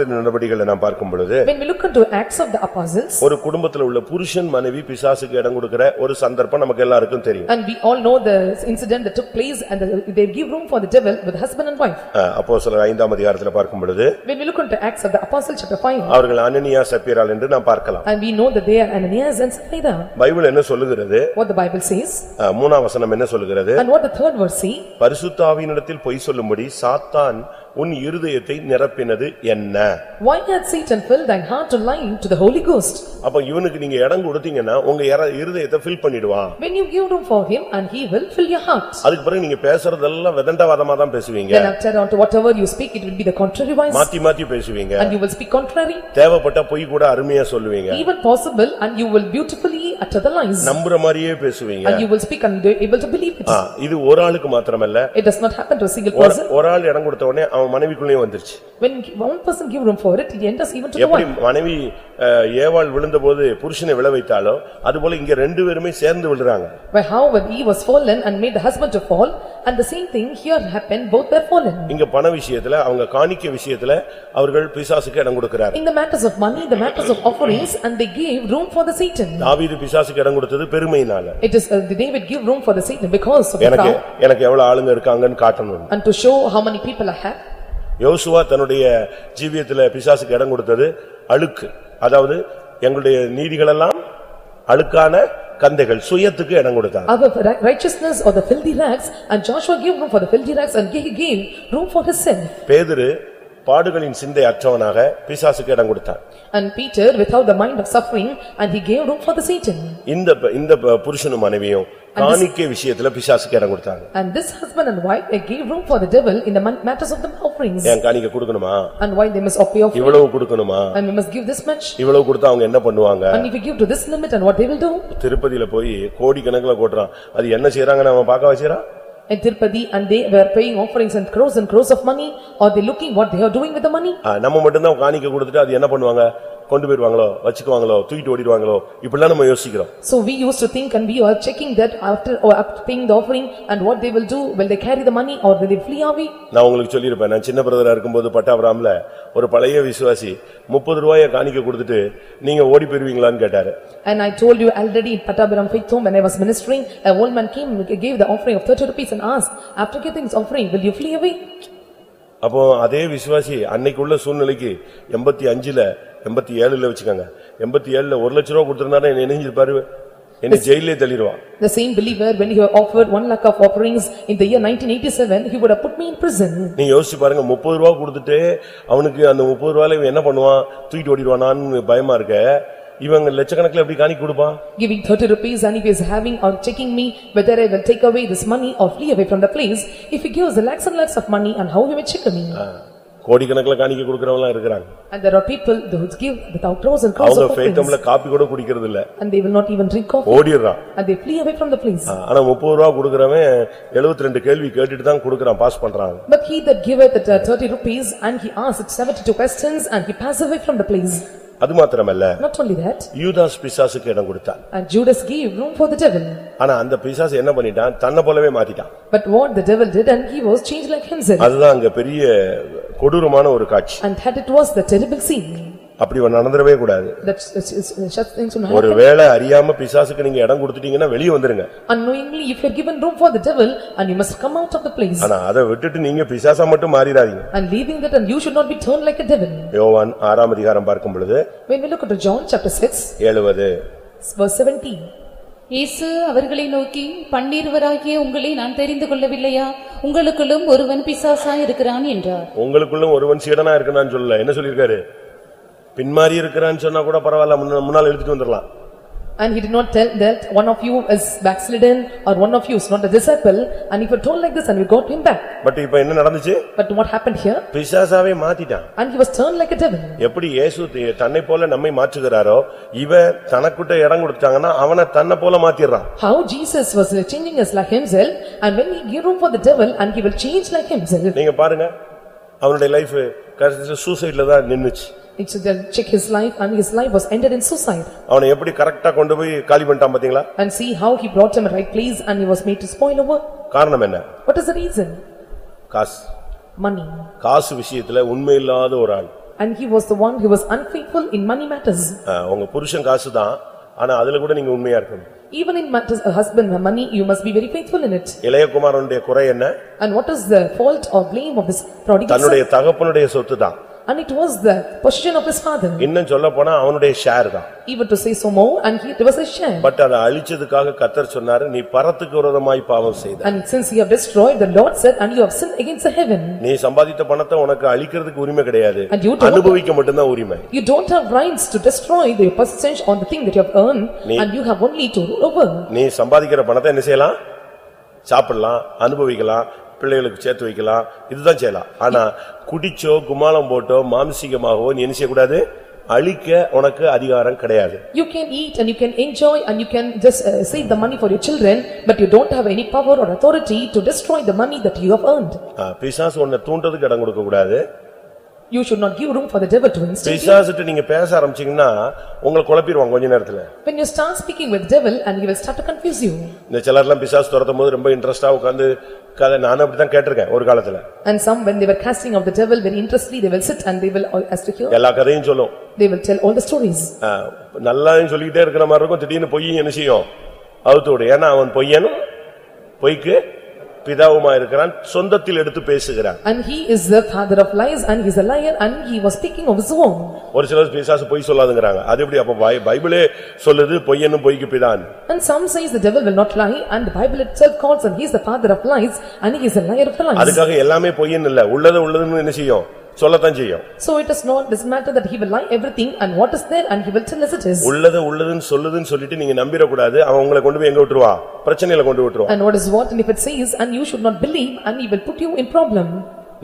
A: அப்போஸ்தலரின் நடவடிக்கைகளை நாம் பார்க்கும் பொழுது
B: When we look into Acts of the Apostles,
A: ஒரு குடும்பத்துல உள்ள புருஷன் மனைவி பிசாசுக்கு இடம் கொடுக்கிற ஒரு சந்தர்ப்பம் நமக்கு எல்லாருக்கும் தெரியும்
B: and we all know the incident that took place and the- they give room for the devil with husband and wife.
A: அப்போஸ்தலர் ஐந்தாம் அதிகாரத்துல பார்க்கும் பொழுது
B: When we look into Acts of the Apostle chapter 5,
A: அவர்கள் அனனியா சப்பீரால் என்று நாம் பார்க்கலாம்
B: and we know that they are Ananias and Sapphira.
A: Bible என்ன சொல்லுகிறது
B: What the Bible says,
A: அஹ், மூணாம் வசனம் என்ன சொல்லுகிறது
B: and what the third verse say,
A: பரிசுத்தாவினிடத்தில் பொய் சொல்லும்படி சாத்தான் உன் இருதயத்தை நிரப்பினது என்ன
B: Why hath Satan filled thine heart to lie to the Holy Ghost?
A: அப்ப இவனுக்கு நீங்க இடம் கொடுத்தீங்கன்னா உங்க இர- இருதயத்தை ஃபில் பண்ணிடுவான்
B: When you give room for him, and he will fill your heart.
A: அதுக்கு பிறகு நீங்க பேசுறதெல்லாம் விதண்டாவாதமா தான் பேசுவீங்க
B: Then after on to whatever you speak, it will be the contrary wise,
A: மாத்தி மாத்தி பேசுவீங்க
B: and you will speak contrary.
A: தேவைப்பட்ட பொய் கூட அருமையா சொல்லுவீங்க
B: Even possible, and you will beautifully utter the lies,
A: நம்புற மாதிரியே பேசுவீங்க
B: and you will speak and are able to believe it.
A: ஆ, இது ஒரு ஆளுக்கு மாத்திரமல்ல
B: It does not happen to a single
A: ஒரு-
B: person.
A: ஒரு ஆள் இடம் கொடுத்த உடனே அவன் மனைவிக்குள்ளேயும் வந்துருச்சு
B: When one person give room for it, it enters even to the
A: எப்படி
B: wife.
A: மனைவி ஏவாள் விழுந்தபோது புருஷனை விழ வைத்தாலோ அதுபோல இங்க ரெண்டு பேருமே சேர்ந்து விழுறாங்க
B: By how when he was fallen and made the husband to fall, and the same thing here happened, both were fallen.
A: இங்க பண விஷயத்துல அவங்க காணிக்க விஷயத்துல அவர்கள் பிசாசுக்கு இடம் கொடுக்கிறார்
B: In the matters of money, the matters of offerings, and they gave room for the Satan.
A: தாவீது பிசாசுக்கு இடம் கொடுத்தது பெருமையினால
B: It is, uh, David give room for the Satan because of the
A: எனக்கு எனக்கு எவ்வளவு ஆளுங்க இருக்காங்கன்னு காட்டணும்
B: and to show how many people I have.
A: யோசுவா தன்னுடைய ஜீவியத்துல பிசாசுக்கு இடம் கொடுத்தது அழுக்கு அதாவது எங்களுடைய நீதிகளெல்லாம் அழுக்கான கந்தைகள் சுயத்துக்கு இடம் கொடுத்தாங்க
B: Our righteousness or the filthy rags, and Joshua gave room for the filthy rags, and he gave room for his sin.
A: பேதுரு பாடுகளின் சிந்தை அற்றவனாக பிசாசுக்கு இடம் கொடுத்தான்
B: And Peter without the mind of suffering, and he gave room for the Satan.
A: இந்த ப- இந்த ப- புருஷனும் மனைவியும் காணிக்கை விஷயத்துல பிசாசுக்கு இடம் கொடுத்தாங்க
B: And this husband and wife, they gave room for the devil in the mon- matters of the offerings.
A: ஏன் காணிக்கை கொடுக்கணுமா
B: And why they must pay offering,
A: இவ்வளவு கொடுக்கணுமா
B: and we must give this much.
A: இவ்வளவு கொடுத்தா அவங்க என்ன பண்ணுவாங்க
B: And if we give to this limit, and what they will do?
A: திருப்பதியில போய் கோடி கணக்குல கொட்டுறான் அது என்ன செய்யறாங்கன்னு அவன் பார்க்க வச்சுறான்
B: In Tirupati, and they were paying offerings and crores and crores of money, or they looking what they are doing with the money?
A: நம்ம மட்டும்தான் காணிக்கை கொடுத்துட்டு அது என்ன பண்ணுவாங்க கொண்டு போயிருவாங்களோ வச்சுக்குவாங்களோ தூக்கிட்டு ஓடிடுவாங்களோ இப்படிலாம் நம்ம யோசிக்கிறோம்
B: So we used to think and we are checking that after or after paying the offering and what they will do, will they carry the money or will they flee away?
A: நான் உங்களுக்கு சொல்லியிருப்பேன் நான் சின்ன பிரதரா இருக்கும்போது பட்டாபுராம்ல ஒரு பழைய விசுவாசி முப்பது ரூபாய காணிக்கை கொடுத்துட்டு நீங்க ஓடி போயிருவீங்களான்னு கேட்டாரு
B: And I told you already in Patabaram Faith Home when I was ministering, a old man came, gave the offering of thirty rupees and asked, after getting his offering, will you flee away?
A: அப்போ அதே விசுவாசி அன்னைக்குள்ள சூழ்நிலைக்கு எண்பத்தி அஞ்சுல எண்பத்தி ஏழுல வச்சுக்கோங்க. எண்பத்தி ஏழுல ஒரு லட்ச ரூபா கொடுத்திருந்தாரு என்ன நினைஞ்சிருப்பாரு என்ன ஜெயிலே தள்ளிடுவான்
B: The same believer, when he offered one lakh of offerings in the year nineteen eighty-seven, he would have put me in prison.
A: நீங்க யோசிச்சு பாருங்க முப்பது ரூபா கொடுத்துட்டு அவனுக்கு அந்த முப்பது ரூபாயில இவன் என்ன பண்ணுவான்? தூக்கிட்டு ஓடிடுவானான்னு பயமா இருக்க. இவங்க லட்சக்கணக்கில் எப்படி காணிக்கை கொடுப்பான்
B: Giving thirty rupees and if he is having or checking me whether I will take away this money or flee away from the place, if he gives the lakhs and lakhs of money and how he will check me?
A: கோடிக்கணக்கில் காணிக்கை கொடுக்கறவங்களாம் இருக்கிறாங்க
B: And there are people those give without crores and crores
A: அவங்க
B: of offerings.
A: ஃபேத்தம்ல copy கூட குடிக்கிறது இல்ல
B: And they will not even drink coffee
A: ஓடிடுறான்
B: and they flee away from the place.
A: ஆனா முப்பது ரூபா கொடுக்கறவன் எழுபத்தி ரெண்டு கேள்வி கேட்டுட்டு தான் கொடுக்கறான் பாஸ் பண்றாங்க
B: But he that giveth the thirty rupees and he asked seventy-two questions and he passed away from the place.
A: அது மாத்திரமல்ல
B: Not only that,
A: யூதாஸ் பிசாசுக்கு இடம் கொடுத்தான்
B: and Judas gave room for the devil.
A: ஆனா அந்த பிசாசு என்ன பண்ணிட்டான் தன்னை போலவே மாத்திட்டான்
B: But what the devil did and he was changed like himself.
A: அதுதான் அங்க பெரிய கொடூரமான ஒரு காட்சி
B: And that it was the terrible scene.
A: அப்படி நடந்துடவே கூடாது
B: That such things will happen.
A: ஒருவேளை அறியாம பிசாசுக்கு நீங்க இடம் கொடுத்துட்டீங்கன்னா வெளியே வந்துருங்க
B: Unknowingly, if you are given room for the devil and you must come out of the place.
A: ஆனா அதை விட்டுட்டு நீங்க பிசாசா மட்டும் மாறிடாதீங்க
B: And leaving that and you should not be turned like a devil.
A: யோவான் ஆறாம் அதிகாரம் பார்க்கும் பொழுது
B: When we look at John chapter six,
A: எழுவது
B: verse seventeen.
D: இயேசு அவர்களை நோக்கி பன்னிருவராகிய உங்களை நான் தெரிந்து கொள்ளவில்லையா உங்களுக்குள்ளும் ஒருவன் பிசாசாய் இருக்கிறான் என்றார்
A: உங்களுக்குள்ளும் ஒருவன் சீடனா இருக்கணும்னு சொல்லல என்ன சொல்லிருக்காரு பின்மாறி இருக்கிறான்னு சொன்னா கூட பரவாயில்ல முன்ன- முன்னால் எழுதிட்டு வந்துடலாம்
B: And he did not tell that one of you is backslidden or one of you is not a disciple and if you told like this and we got him back.
A: But இப்ப என்ன நடந்துச்சு
B: But what happened here?
A: பிசாசாவே மாத்திட்டான்
B: And he was turned like a devil.
A: எப்படி இயேசு தன்னை போல நம்மை மாற்றுகிறாரோ இவ தனக்குட்ட இடம் கொடுத்தாங்கன்னா அவனை தன்னை போல மாத்திடுறான்
B: How Jesus was changing us like himself and when he gave room for the devil and he will change like himself.
A: நீங்க பாருங்க அவனுடைய லைஃப் கடைசி சூசைட்ல தான் நின்னுச்சு
B: It's to check his life and his life was ended in suicide.
A: அவனை எப்படி கரெக்டா கொண்டு போய் காலி பண்ணிட்டான் பாத்தீங்களா
B: And see how he brought him a right place and he was made to spoil over.
A: காரணம் என்ன
B: What is the reason?
A: காசு
B: Money.
A: காசு விஷயத்துல உண்மையில்லாத ஒரு ஆள்
B: And he was the one who was unfaithful in money matters.
A: உங்க புருஷன் காசு தான் ஆனா அதுல கூட நீங்க உண்மையா இருக்கணும்
B: Even in matters of husband and money, you must be very faithful in it.
A: இளையகுமாரனுடைய குறை என்ன
B: And what is the fault or blame of this prodigal son?
A: தன்னுடைய தகப்பனுடைய சொத்து தான்
B: And it was the possession of his father.
A: இன்னும் சொல்ல போனா அவனுடைய ஷேர் தான்
B: Even to say so more, and he, it was his share.
A: But அதை அழிச்சதுக்காக கத்தர் சொன்னாரு நீ பரத்துக்கு விரோதமாய் பாவம் செய்த
B: And since you have destroyed, the Lord said, and you have sinned against the heaven.
A: நீ சம்பாதித்த பணத்தை உனக்கு அழிக்கிறதுக்கு உரிமை கிடையாது
B: And you don't-
A: அனுபவிக்க மட்டும்தான் உரிமை
B: You don't have rights to destroy the possession on the thing that you have earned,
A: நீ-
B: and you have only to rule over.
A: நீ சம்பாதிக்கிற பணத்தை என்ன செய்யலாம் சாப்பிடலாம் அனுபவிக்கலாம் பிள்ளைகளுக்கு சேர்த்து வைக்கலாம் இதுதான் செய்யலாம் ஆனா குடிச்சோ குமாலம் போட்டோ மாம்சீகமாகவோ நீ என்ன செய்யக்கூடாது அழிக்க உனக்கு அதிகாரம் கிடையாது
B: You can eat and you can enjoy and you can just uh, save the money for your children, but you don't have any power or authority to destroy the money that you have earned.
A: பிசாசு உன்னை தூண்டதுக்கு இடம் கொடுக்க கூடாது
B: You should not give room for the devil to instigate you.
A: பிசாசுட்டு நீங்க பேச ஆரம்பிச்சீங்கன்னா உங்களை குழப்பிடுவாங்க கொஞ்ச நேரத்துல
B: When you start speaking with devil and he will start to confuse you.
A: இந்த சிலர்லாம் பிசாசு துரத்தும் போது ரொம்ப இன்ட்ரெஸ்டா உட்கார்ந்து கதை நானும் அப்படித்தான் கேட்டிருக்கேன் ஒரு காலத்துல
B: And some, when they were casting of the devil very interestedly, they will sit and they will, uh, as to hear,
A: எல்லா கதையும் சொல்லும்
B: they will tell all the stories.
A: ஆ, நல்லாயும் சொல்லிக்கிட்டே இருக்கிற மாதிரி இருக்கும் திடீர்னு பொய் என்ன செய்யும் அவுத்து விடு ஏன்னா அவன் பொய்யனும் பொய்க்கு பிதாவுமா இருக்கிறான் சொந்தத்தில் எடுத்து பேசுகிறான்
B: And he is the father of lies and he is a liar and he was speaking of his own.
A: ஒரு சிலர் பிசாசு பொய் சொல்லாதுங்கிறாங்க அது எப்படி அப்ப பைபிளே சொல்லுது பொய்யனும் பொய்க்கு Bidhan
B: And some says the devil will not lie and the Bible itself calls and he is the father of lies and he is a liar of the lies.
A: அதுக்காக எல்லாமே பொய்யன்னு இல்ல உள்ளது உள்ளதுன்னு என்ன செய்யும் சொல்லத்தான் செய்யும்
B: So it is not, doesn't matter that he will lie everything and what is there and he will tell as it is.
A: உள்ளது உள்ளதுன்னு சொல்லுதுன்னு சொல்லிட்டு நீங்க நம்பிடக்கூடாது அவன் உங்களை கொண்டு போய் எங்க விட்டுருவான் பிரச்சனையில கொண்டு விட்டுருவான்
B: And what is what and if it says and you should not believe and he will put you in problem.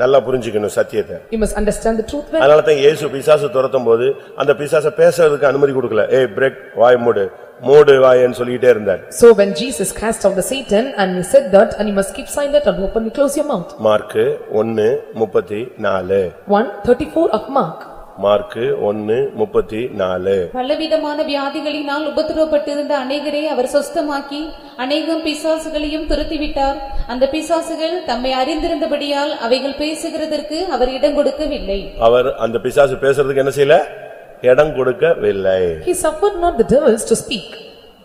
A: நல்லா புரிஞ்சுக்கணும் சத்தியத்தை
B: You must understand the truth well.
A: அதனால தான் இயேசு பிசாசு துரத்தும் போது அந்த பிசாச பேசுறதுக்கு அனுமதி கொடுக்கல ஏய் பிரேக் வாய் மூடு மூடு வாயன்னு சொல்லிட்டே இருந்தார்.
B: So when Jesus cast out the Satan and he said that and you must keep silent and open, close your mouth.
A: Mark ஒன்னு முப்பத்தி நாலு
B: One thirty-four of Mark.
A: Mark ஒன்னு முப்பத்தி நாலு
D: பலவிதமான வியாதிகளினால் உபத்திரவப்பட்டிருந்த அநேகரை அவர் சொஸ்தமாக்கி அநேகம் பிசாசுகளையும் துரத்திவிட்டார். அந்த பிசாசுகள் தம்மை அறிந்திருந்தபடியால் அவைகள் பேசுகிறதற்கு அவர் இடம் கொடுக்கவில்லை.
A: அவர் அந்த பிசாசு பேசுறதுக்கு என்ன செய்யல? இடம் கொடுக்கவில்லை.
B: He suffered not the devils to speak.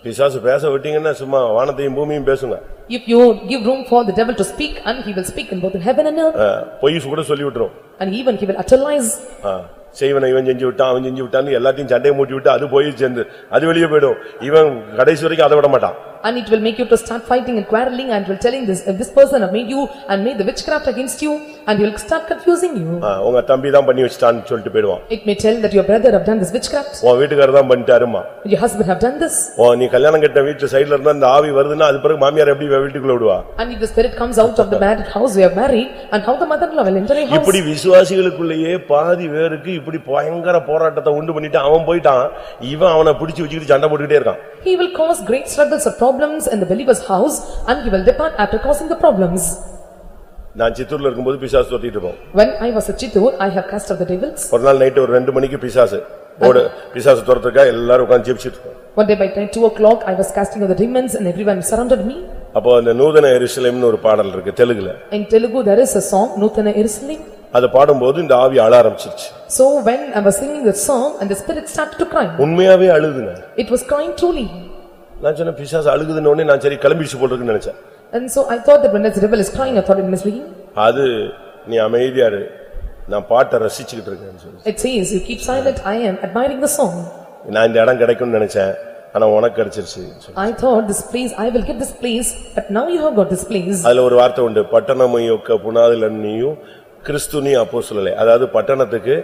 A: பிசாசு பேச விட்டீங்கன்னா சும்மா வானத்தையும் பூமியும் பேசுங்க.
B: If you give room for the devil to speak and he will speak in both in heaven and earth.
A: அஹ், பொய் கூட சொல்லி விட்டுரும்.
B: And even he will utter lies.
A: அஹ், செய்வனை இவன் செஞ்சு விட்டான் அவன் செஞ்சு விட்டான்னு எல்லாத்தையும் சண்டையை மூட்டி விட்டு அது போய் சேர்ந்து அது வெளியே போயிடும். இவன் கடைசி வரைக்கும் அதை விட மாட்டான்.
B: And it will make you to start fighting and quarreling and will telling this, "If this person have made you and made the witchcraft against you and he will start confusing you.
A: அஹ், உங்க தம்பி தான் பண்ணி வச்சுட்டான்னு சொல்லிட்டு போயிடுவான்
B: It may tell that your brother have done this witchcraft,
A: உன் வீட்டுக்காரர் தான் பண்ணிட்டாருமா
B: your husband have done this.
A: ஓ நீ கல்யாணம் கட்ட வீட்டு சைடுல இருந்தா இந்த ஆவி வருதுன்னா அது பிறகு மாமியார் எப்படி வீட்டுக்குள்ள விடுவா
B: And if the spirit comes out of the married house we have married and how the mother-in-law will enter your house.
A: இப்படி விசுவாசிகளுக்குள்ளேயே பாதி பேருக்கு இப்படி பயங்கர போராட்டத்தை உண்டு பண்ணிட்டு அவன் போயிட்டான் இவன் அவனை பிடிச்சு வச்சுக்கிட்டு சண்டை போட்டுக்கிட்டே இருக்கான்
B: He will cause great struggles or problems in the believer's house and he will depart after causing the problems.
A: நான் சித்தூர்ல இருக்கும்போது பிசாசு தொத்திட்டு இருப்போம்
B: When I was at Chittur, I have cast out the devils.
A: ஒரு நாள் நைட்டு ஒரு ரெண்டு மணிக்கு பிசாசு ஓடு பிசாசு துரத்துக்கா எல்லாரும் உட்கார்ந்து ஜெபிச்சிட்டு இருக்கோம்
B: One day by time two o'clock, I was casting out the demons and everyone surrounded me.
A: அப்போ அந்த நூதன எருசலேம்னு ஒரு பாடல் இருக்கு தெலுங்குல
B: In Telugu, there is a song, Nutana Irisalim.
A: அதை பாடும்போது இந்த ஆவி அழ ஆரம்பிச்சிருச்சு
B: So when I was singing that song and the spirit started to cry,
A: உண்மையாவே அழுதுங்க
B: it was crying truly.
A: நான் சொன்ன பிசாசு அழுகுதுன்னு உடனே நான் சரி கிளம்பிடுச்சு போட்டிருக்குன்னு நினைச்சேன்
B: And so I thought that when the devil is crying, I thought it must be.
A: அது நீ அமைதியா இரு நான் பாட்டை ரசிச்சுக்கிட்டு இருக்கேன்னு சொல்லி
B: It says, you keep silent, I am admiring the song.
A: நான் இந்த இடம் கிடைக்கும்னு நினைச்சேன் ஆனா உனக்கு கிடைச்சிருச்சு சொல்லி.
B: I thought this place, I will get this place, but now you have got this place.
A: அதுல ஒரு வார்த்தை உண்டு பட்டணமையொக்க புனாதிலன்னியும் கிறிஸ்துனி அப்போஸ்தலரே அதாவது பட்டணத்துக்கு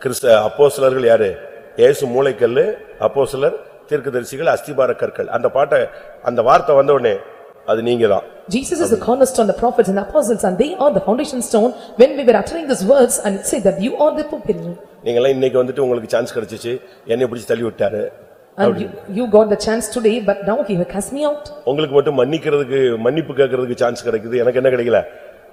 A: கிறிஸ்த அப்போஸ்தலர்கள் யாரு இயேசு மூளைக்கல்லு அப்போஸ்தலர் தீர்க்கதரிசிகள் அஸ்திபார கற்கள் அந்த பாட்டை அந்த வார்த்தை வந்த உடனே அது நீங்கதான்
B: Jesus is the cornerstone, the prophets and apostles, and they are the foundation stone. When we were uttering these words, and it said that you are the pupil.
A: நீங்கெல்லாம் இன்னைக்கு வந்துட்டு உங்களுக்கு சான்ஸ் கிடைச்சிச்சு என்னை பிடிச்சு தள்ளி விட்டாரு
B: And you, you got the chance today, but now he will cast me out.
A: உங்களுக்கு மட்டும் மன்னிக்கிறதுக்கு மன்னிப்பு கேட்கறதுக்கு சான்ஸ் கிடைக்குது எனக்கு என்ன கிடைக்கல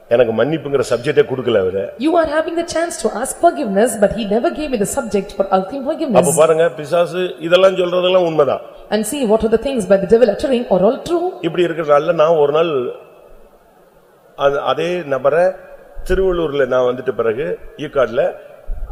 A: எனக்கு மன்னிப்புங்கிற சப்ஜெக்டே கொடுக்கல அவரு
B: You are having the chance to ask forgiveness, but he never gave me the subject for asking
A: அப்ப
B: forgiveness.
A: பாருங்க பிசாசு இதெல்லாம் சொல்றதெல்லாம் உண்மைதான்
B: And see what are the things by the devil uttering are all true.
A: இப்படி இருக்கிற நாள்ல நான் ஒரு நாள் அந்த- அதே நபரை திருவள்ளூர்ல நான் வந்துட்ட பிறகு ஈக்காட்ல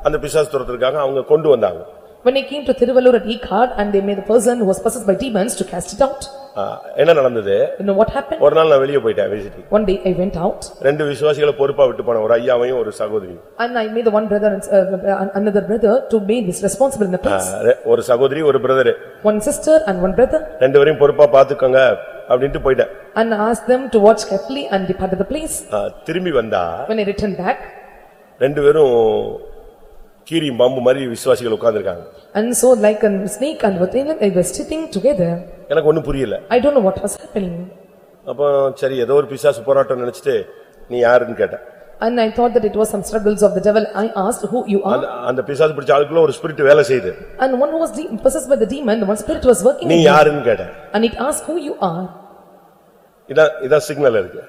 A: அந்த பிசாசு துரத்திற்காக அவங்க கொண்டு வந்தாங்க
B: When I came to Tiruvallur at Ekard and they made the person who was possessed by demons to cast it out.
A: ஆ, என்ன நடந்தது
B: You know what happened?
A: ஒரு நாள் நான் வெளியே போயிட்டேன் visiting
B: One day I went out
A: ரெண்டு விசுவாசிகளை பொறுப்பா விட்டு போனேன் ஒரு ஐயாவையும் ஒரு சகோதரி
B: and I made the one brother and uh, another brother to be this responsible in the place.
A: ஒரு சகோதரி ஒரு brother
B: One sister and one brother
A: ரெண்டு பேரையும் பொறுப்பா பாத்துக்கோங்க அப்படின்ட்டு போயிட்டேன்
B: and asked them to watch carefully and departed the place.
A: ஆ, திரும்பி வந்தா
B: When I returned back
A: ரெண்டு பேரும் கீரியும் பாம்பு மாதிரி விசுவாசிகள் உட்கார்ந்திருக்காங்க
B: and so like a snake and whatever they were sitting together.
A: எனக்கு ஒண்ணும் புரியல
B: I don't know what was happening.
A: அப்போ சரி ஏதோ ஒரு பிசாசு போராட்டம் நினைச்சிட்டு நீ யாருன்னு கேட்டேன்
B: And I thought that it was some struggles of the devil. I asked who you are.
A: அந்த பிசாசு பிடிச்ச ஆளுக்குள்ள ஒரு ஸ்பிரிட் வேலை செய்யுது
B: And one who was possessed by the demon, the one spirit was working
A: நீ. யாருன்னு கேட்டேன்
B: And it asked who you are.
A: இதான் இதான் சிக்னல் இருக்கு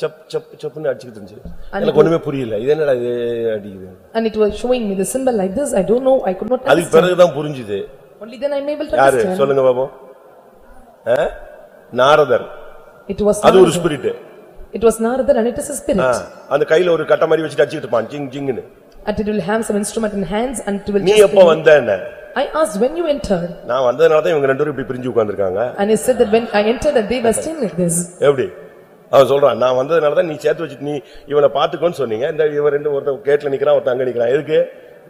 A: சப் சப் சப்புன்னு அடிச்சுக்கிட்டு இருந்துச்சு எனக்கு ஒண்ணுமே புரியல இது என்னடா இது அடிக்குது
B: And it was showing me the symbol like this. I don't know, I could not
A: அதுக்கு
B: understand.
A: பிறகுதான் புரிஞ்சுது
B: Only then I am able to
A: யாரு. சொல்லுங்க பாப்போம்? நாரதர்
B: It was
A: அது ஒரு. Spirit
B: It was Narada and it is a spirit.
A: அந்த கையில ஒரு கட்ட மாதிரி வச்சுட்டு அடிச்சுட்டு இருப்பான் ஜிங் ஜிங்னு
B: And it will have some instrument in hands and it will
A: நீ. எப்ப வந்த என்ன
B: I asked when you entered.
A: நான் வந்ததுனால தான் இவங்க ரெண்டு பேரும் இப்படி பிரிஞ்சு உட்கார்ந்திருக்காங்க
B: And he said that when I entered and they were staying like this.
A: எப்படி அவன் சொல்றான் நான் வந்ததுனால தான் நீ சேர்த்து வச்சுட்டு நீ இவனை பாத்துக்கோன்னு சொன்னீங்க. இந்த இவன் ரெண்டு ஒருத்தன் கேட்ல நிக்கிறான் ஒருத்தன் அங்க நிக்கிறான். எதுக்கு?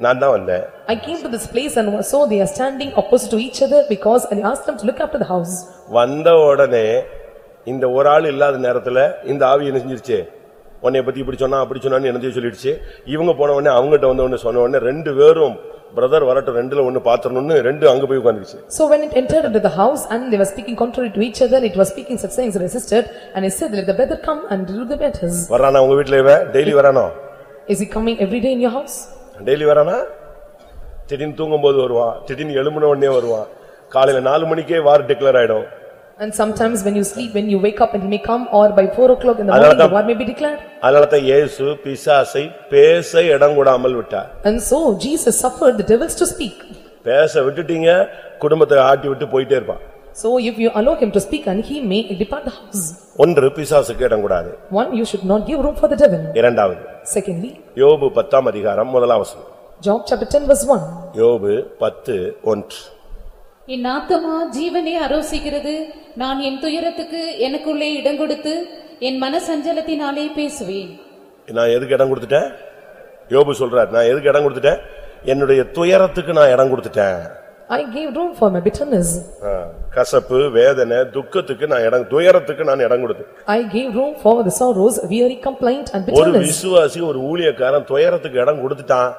A: நான் தான் வந்தேன்.
B: I came to this place and so they are standing opposite to each other because I asked them to look after the house.
A: வந்த உடனே இந்த ஒரு ஆள் இல்லாத நேரத்துல இந்த ஆவி என்ன செஞ்சிருச்சு? உன்னைய பத்தி இப்படி சொன்னா அப்படி சொன்னான்னு என்ன சொல்லிடுச்சு. இவங்க போன உடனே அவங்ககிட்ட வந்த உடனே சொன்ன உடனே ரெண்டு பேரும் பிரதர் வரட்டும் ரெண்டுல ஒண்ணு பாத்திரணும்னு ரெண்டு அங்க போய் உட்கார்ந்துச்சு
B: So when it entered into the house and they were speaking contrary to each other, it was speaking such things resisted and I said, let the brother come and do the matters.
A: வரானா உங்க வீட்டுல இவன் daily வரானோ
B: Is he coming every day in your house?
A: Daily வரானா திடீர்னு தூங்கும்போது வருவான் திடீர்னு எழும்பின உடனே வருவான் காலையில நாலு மணிக்கே வார் டிக்ளேர் ஆயிடும்
B: And sometimes when you sleep, when you wake up and he may come or by four o'clock in the
A: அதனால
B: morning, the
A: தான்-
B: war may be declared.
A: அதனாலதான் இயேசு பிசாசை பேச இடம் கூடாமல் விட்டார்
B: And so Jesus suffered the devils to speak.
A: பேச விட்டுட்டீங்க குடும்பத்தை ஆட்டி விட்டு போயிட்டே இருப்பான்
B: So if you allow him to speak and he may depart the house.
A: ஒன்று பிசாசுக்கு இடம் கூடாது
B: One, you should not give room for the devil.
A: இரண்டாவது
B: Secondly,
A: யோபு பத்தாம் அதிகாரம் முதலாம் வசனம்
B: Job chapter ten verse one.
A: யோபு பத்து ஒன்று
D: என் ஆத்துமா ஜீவனை அரோசிக்கிறது. நான் என் துயரத்துக்கு எனக்குள்ளே இடம் கொடுத்து என் மன சஞ்சலத்தினாலே பேசுவேன்.
A: நான் எதுக்கு இடம் கொடுத்துட்டேன்? யோபு சொல்றார் நான் எதுக்கு இடம் கொடுத்துட்டேன்? என்னுடைய துயரத்துக்கு நான் இடம் கொடுத்துட்டேன்.
B: I gave room for my bitterness.
A: ஆ, கசப்பு வேதனை துக்கத்துக்கு நான் இடம் துயரத்துக்கு நான் இடம் கொடுத்தேன்.
B: I gave room for the sorrows, weary complaint and
A: ஒரு
B: bitterness.
A: விசுவாசி ஒரு ஊழியக்காரன் துயரத்துக்கு இடம் கொடுத்துட்டான்.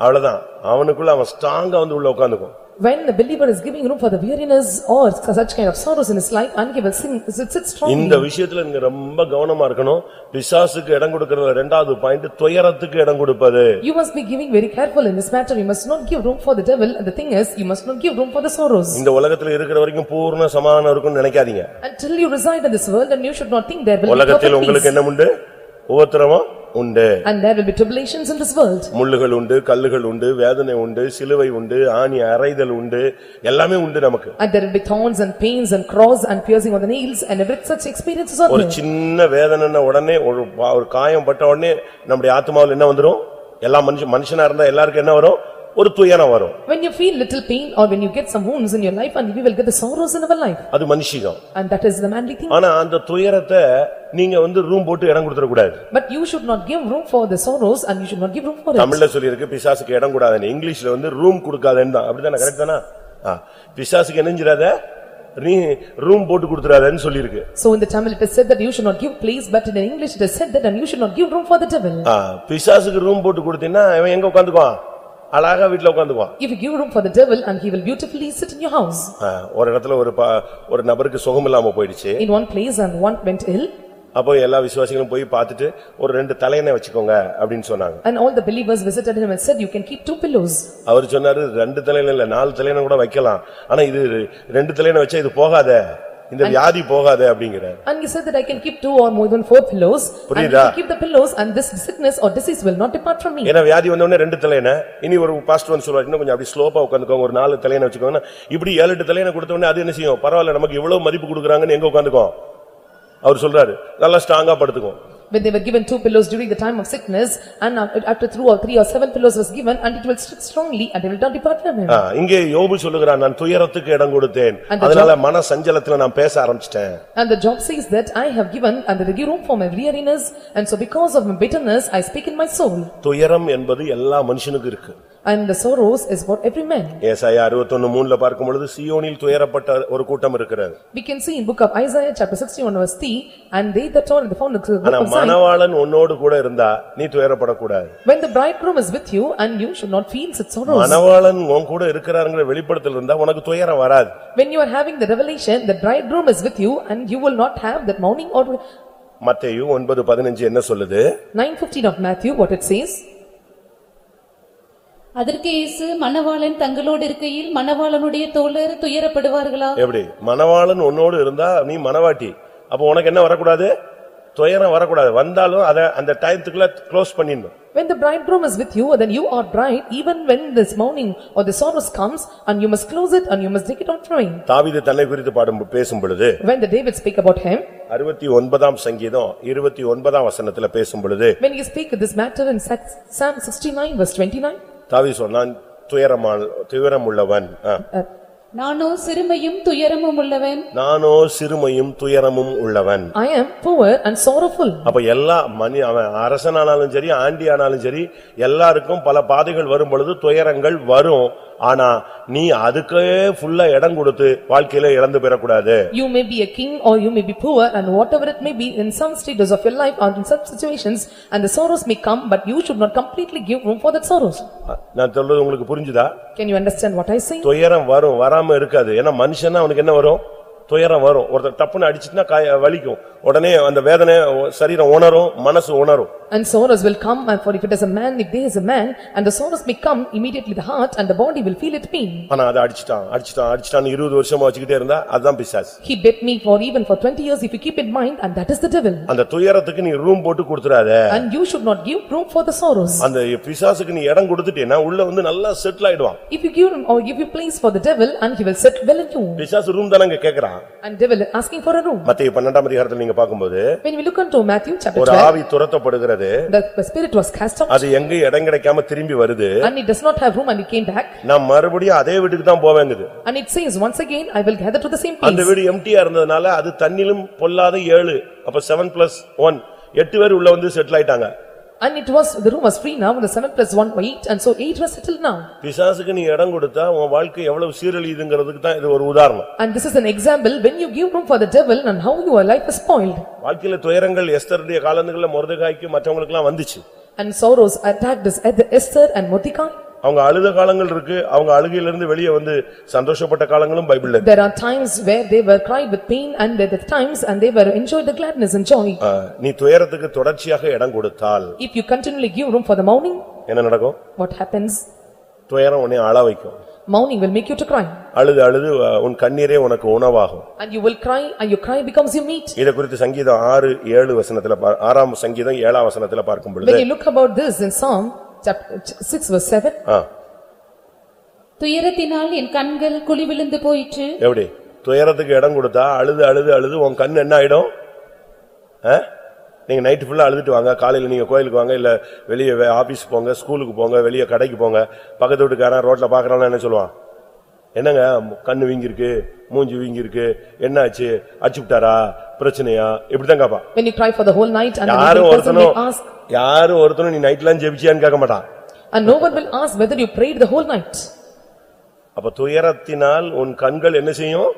A: அவ்வளவுதான் அவனுக்குள்ள அவன் ஸ்ட்ராங்கா வந்து உள்ள உட்காந்துக்கும்
B: When the believer is giving room for the weariness or such kind of sorrows in his life and he will sing, sit sit
A: இந்த. விஷயத்துல நீங்க ரொம்ப கவனமா இருக்கணும் பிசாசுக்கு இடம் கொடுக்கறதுல ரெண்டாவது பாயிண்ட் துயரத்துக்கு இடம் கொடுப்பது
B: You must be giving very careful in this matter. You must not give room for the devil and the thing is, you must not give room for the sorrows.
A: இந்த உலகத்துல இருக்கிற வரைக்கும் பூர்ண சமாதானம் இருக்கும்னு நினைக்காதீங்க
B: Until you reside in this world and you should not think there will be
A: உலகத்தில் உங்களுக்கு. என்ன உண்டு உபத்திரவம் உண்டு
B: And there will be tribulations in this world.
A: முள்ளுகள் உண்டு கல்லுகள் உண்டு வேதனை உண்டு சிலுவை உண்டு ஆணி அறைதல் உண்டு எல்லாமே உண்டு நமக்கு
B: And there will be thorns and pains and cross and piercing of the nails and every such experiences are
A: ஒரு
B: there.
A: சின்ன வேதனைன்ன உடனே ஒரு பா- ஒரு காயம் பட்ட உடனே நம்முடைய ஆத்மாவில் என்ன வந்துரும் எல்லா மனுஷன் மனுஷனா இருந்தா எல்லாருக்கும் என்ன வரும் ஒரு துயரம் வரும்
B: When you feel little pain or when you get some wounds in your life and we will get the sorrows in our life.
A: அது மனுஷிகம்
B: And that is the manly thing.
A: ஆனா அந்த துயரத்தை நீங்க வந்து ரூம் போட்டு இடம் கொடுத்துட கூடாது
B: But you should not give room for the sorrows and you should not give room for it.
A: தமிழ்ல சொல்லியிருக்கு பிசாசுக்கு இடம் கூடாதுன்னு இங்கிலீஷ்ல வந்து ரூம் கொடுக்காதேன்னு தான் அப்படிதானே கரெக்ட் தானா பிசாசுக்கு என்னஞ்சிராத நீ ரூம் போட்டு கொடுத்துறாதன்னு சொல்லியிருக்கு
B: So in the Tamil it is said that you should not give place but in English it is said that and you should not give room for the devil.
A: பிசாசுக்கு room போட்டு கொடுத்தீங்கன்னா இவன் எங்க உட்காந்துக்குவான் அழகா வீட்டுல உட்காந்துக்குவான்.
B: If you give room for the devil and he will beautifully sit in your house.
A: ஒரு இடத்துல ஒரு ஒரு நபருக்கு சுகம் இல்லாம போயிடுச்சு.
B: In one place and one went ill.
A: அப்போ எல்லா விசுவாசிகளும் போய் பார்த்துட்டு ஒரு ரெண்டு தலையணை வச்சுக்கோங்க அப்படின்னு சொன்னாங்க.
B: And all the believers visited him and said you can keep two pillows.
A: அவர் சொன்னாரு ரெண்டு தலையணை இல்ல நாலு தலையணை கூட வைக்கலாம். ஆனா இது ரெண்டு தலையணை வச்சா இது போகாத. இந்த வியாதி போகாத அப்படிங்கிறார்
B: And he said that I can keep two or more than four pillows. And? I keep the pillows and this sickness or disease will not depart from me.
A: ஏன்னா வியாதி வந்த உடனே ரெண்டு தலையணை இனி ஒரு பாஸ்டர் வந்து சொல்லுவாரு இன்னும் கொஞ்சம் அப்படி ஸ்லோப்பா உட்காந்துக்கோங்க ஒரு நாலு தலையணை வச்சுக்கோங்க இப்படி ஏழு எட்டு தலையணை கொடுத்த உடனே அது என்ன செய்யும் பரவாயில்ல நமக்கு இவ்வளவு மதிப்பு கொடுக்குறாங்கன்னு எங்க உட்காந்துக்கோ அவர் சொல்றாரு நல்லா ஸ்ட்ராங்கா படுத்துக்கும்
B: When they were given two pillows during the time of sickness and after two or three or seven pillows was given and it will stick strongly and they will not depart from him.
A: ஆ, இங்கே யோபு சொல்லுகிறான் நான் துயரத்துக்கு இடம் கொடுத்தேன்
B: And the
A: அதனால மன சஞ்சலத்துல நான் பேச ஆரம்பிச்சிட்டேன்
B: And the job says that I have given and there is room for my weariness and so because of my bitterness I speak in my soul.
A: துயரம் என்பது எல்லா மனுஷனுக்கும் இருக்கு
B: And the sorrows is for every man.
A: ஏசாயா அறுபத்தொன்னு மூணுல பார்க்கும் பொழுது சியோனில் துயரப்பட்ட ஒரு கூட்டம் இருக்கிறது
B: We can see in book of Isaiah chapter sixty-one verse three and they that told the found the book
A: ஆனா
B: of Zion.
A: மணவாளன் உன்னோடு கூட இருந்தா நீ துயரப்படக்கூடாது
B: When the bridegroom is with you and you should not feel such sorrows.
A: மணவாளன் உன் கூட இருக்கிறாருங்கிற வெளிப்படுத்தல் இருந்தா உனக்கு துயரம் வராது
B: When you are having the revelation, the bridegroom is with you and you will not have that mourning or
A: மத்தேயு ஒன்பது பதினஞ்சு என்ன சொல்லுது
B: nine fifteen of Matthew, what it says.
D: அதற்கு இயேசு மணவாளன் தங்களோடு இருக்கையில் மணவாளனுடைய தோழர் துயரப்படுவார்களா
A: எப்படி மணவாளன் உன்னோடு இருந்தா நீ மணவாட்டி அப்போ உனக்கு என்ன வரக்கூடாது துயரம் வரக்கூடாது வந்தாலும் அதை அந்த டைத்துக்குள்ள க்ளோஸ் பண்ணிடணும்
B: When the bridegroom is with you, then you are bride, even when this mourning or the sorrows comes, and you must close it, and you must take it on trying.
A: தாவீது தன்னை குறித்து பாடும் பேசும் பொழுது
B: When the David speak about him,
A: 69 சங்கீதம் 29 வசனத்துல பேசும் பொழுது
B: When he speak this matter in Psalm 69 verse 29,
A: தாவி சொன்னான் துயரமான துயரம் உள்ளவன்
D: நானோ சிறுமையும் துயரமும் உள்ளவன்.
A: நானோ சிறுமையும் துயரமும் உள்ளவன்.
B: I am poor and sorrowful.
A: அப்ப எல்லா மணி அவன் அரசனானாலும் சரி ஆண்டி ஆனாலும் சரி எல்லாருக்கும் பல பாதைகள் வரும் பொழுது துயரங்கள் வரும். ஆனா நீ அதுக்கே ஃபுல்லா இடம் கொடுத்து வாழ்க்கையில இழந்து பெறக்கூடாது
B: You may be a king or you may be poor and whatever it may be in some stages of your life or in some situations and the sorrows may come but you should not completely give room for that sorrows.
A: நான் சொல்றது உங்களுக்கு புரிஞ்சுதா
B: Can you understand what I say?
A: துயரம் வரும் வராம இருக்காது ஏன்னா மனுஷன்னா அவனுக்கு என்ன வரும் துயரம் வரும் ஒருத்தர் டப்புன்னு அடிச்சுட்டுனா வலிக்கும் உடனே அந்த வேதனை சரீரம் உணரும் மனசு உணரும்
B: And sorrows will come and for if it is a man, if there is a man and the sorrows may come immediately the heart and the body will feel it pain.
A: ஆனா அதை அடிச்சிட்டான் அடிச்சிட்டான் அடிச்சிட்டான்னு இருபது வருஷமா வச்சுக்கிட்டே இருந்தா அதுதான் பிசாசு
B: He bit me for even for twenty years if you keep in mind and that is the devil.
A: அந்த துயரத்துக்கு நீ ரூம் போட்டு கொடுத்துறாத
B: And you should not give room for the sorrows.
A: அந்த பிசாசுக்கு நீ இடம் கொடுத்துட்டேன்னா உள்ள வந்து நல்லா செட்டில் ஆயிடுவான்
B: If you give him or give you place for the devil and he will sit well in you.
A: பிசாசு ரூம் தானே இங்க கேக்குறான்
B: And devil asking for a room.
A: மத்திய பன்னெண்டாம் அதிகாரத்துல நீங்க பாக்கும்போது
B: When we look into Matthew chapter
A: ஒரு
B: twelve,
A: ஆவி துரத்தப்படுகிறது
B: the spirit was cast out
A: அது எங்க இடம் கிடைக்காம திரும்பி வருது
B: and it does not have room and it came back.
A: நான் மறுபடியும் அதே வீட்டுக்கு தான் போவேங்குது
B: And it says, once again, I will gather to the same
A: அந்த
B: place.
A: வீடு எம்டியா இருந்ததுனால அது தண்ணிலும் பொல்லாத ஏழு அப்ப செவன் பிளஸ் ஒன் எட்டு பேர் உள்ள வந்து செட்டில் ஆயிட்டாங்க
B: And it was, the room was free now, and the seven plus one were eight, and so eight was settled now.
A: பிசாசுக்கு நீ இடம் கொடுத்தா உன் வாழ்க்கை எவ்வளவு சீரழியுதுங்கிறதுக்கு தான் இது ஒரு உதாரணம்
B: And this is an example, when you give room for the devil and how your life is spoiled.
A: வாழ்க்கையில துயரங்கள் எஸ்தருடைய காலங்களில் மொர்தகாய்க்கு மற்றவங்களுக்கு எல்லாம் வந்துச்சு
B: And sorrows attacked this Esther and Mordecai.
A: அவங்க அழுத காலங்கள் இருக்கு அவங்க அழுகையிலிருந்து வெளியே வந்து சந்தோஷப்பட்ட காலங்களும் பைபிள்ல இருக்கு
B: There are times where they were cried with pain and there are times and they were enjoyed the gladness and joy.
A: நீ துயரத்துக்கு தொடர்ச்சியாக இடம் கொடுத்தால்
B: If you continually give room for the mourning,
A: என்ன நடக்கும்
B: what happens?
A: துயரம் உன்னை அழ வைக்கும்
B: Mourning will make you to cry.
A: அழுது அழுது உன் கண்ணீரே உனக்கு உணவாகும்
B: And you will cry and your cry becomes your meat.
A: இத குறித்து சங்கீதம் ஆறு ஏழு வசனத்துல பா- ஆறாம் சங்கீதம் ஏழாம் வசனத்துல பார்க்கும் பொழுது
B: When you look about this in Psalm chapter six verse seven,
A: ஆ,
D: துயரத்தினால் என் கண்கள் குழிவிழுந்து போயிற்று.
A: எப்படி? துயரத்துக்கு இடம் கொடுத்தா அழுது அழுது அழுது உன் கண் என்ன ஆயிடும்? ஆ? நீங்க நைட் ஃபுல்லா அழுதுட்டு வாங்க. காலையில நீங்க கோயிலுக்கு வாங்க இல்ல வெளியே ஆபீஸ் போங்க ஸ்கூலுக்கு போங்க வெளியே கடைக்கு போங்க. பக்கத்து வீட்டுக்காரன் ரோட்ல பாக்குறான்னு என்ன சொல்லுவான்? என்னங்க? கண்ணு வீங்கிருக்கு மூஞ்சி வீங்கிருக்கு என்னாச்சு? அடிச்சு விட்டாரா பிரச்சனையா இப்படிதான் கேப்பான்
B: when you cry for the whole night and the
A: யாரும்
B: person may
A: ஒருத்தனும்
B: ask,
A: யாரும் ஒருத்தனும் நீ நைட்லாம் ஜெபிச்சியான்னு கேட்க மாட்டான்
B: and no one will ask whether you prayed the whole night.
A: அப்ப துயரத்தினால் உன் கண்கள் என்ன செய்யும்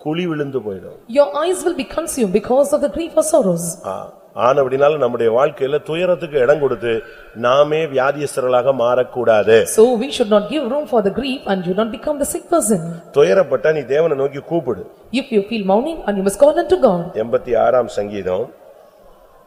A: குழி விழுந்து போயிடும்
B: Your eyes will be consumed because of the grief or sorrows.
A: ஆ, ஆனபடினால நம்முடைய வாழ்க்கையில துயரத்துக்கு இடம் கொடுத்து நாமே வியாதியஸ்தர்களாக மாறக்கூடாது
B: So we should not give room for the grief and do not become the sick person.
A: துயரப்பட்ட நீ தேவனை நோக்கி கூப்பிடு
B: If you feel mourning and you must call unto God.
A: எண்பத்தி ஆறாம் சங்கீதம்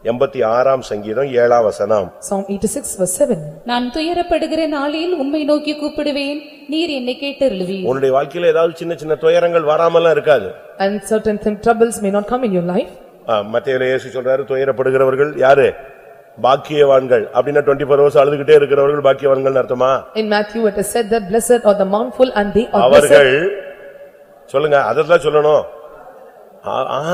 A: எண்பத்தி ஆறாம் சங்கீதம் ஏழாம் வசனம்
B: Psalm eighty-six verse seven.
D: நான் துயரப்படுகிற நாளில் உம்மை நோக்கி கூப்பிடுவேன் நீர் என்னை கேட்டருளுவீர்
A: உன்னுடைய வாழ்க்கையில ஏதாவது சின்ன சின்ன துயரங்கள் வராமலாம் இருக்காது
B: And certain thing- troubles may not come in your life.
A: மத்தியில இயேசு சொல்றாரு துயரப்படுகிறவர்கள் யாரு? பாக்கியவான்கள். அப்படின்னா டுவெண்ட்டி ஃபோர் ஹவர்ஸ் அழுதுகிட்டே இருக்கிறவர்கள் பாக்கியவான்கள் அர்த்தமா?
B: In Matthew it is said that blessed are the mournful and they are blessed.
A: அவர்கள் சொல்லுங்க அதெல்லாம் சொல்லணும்.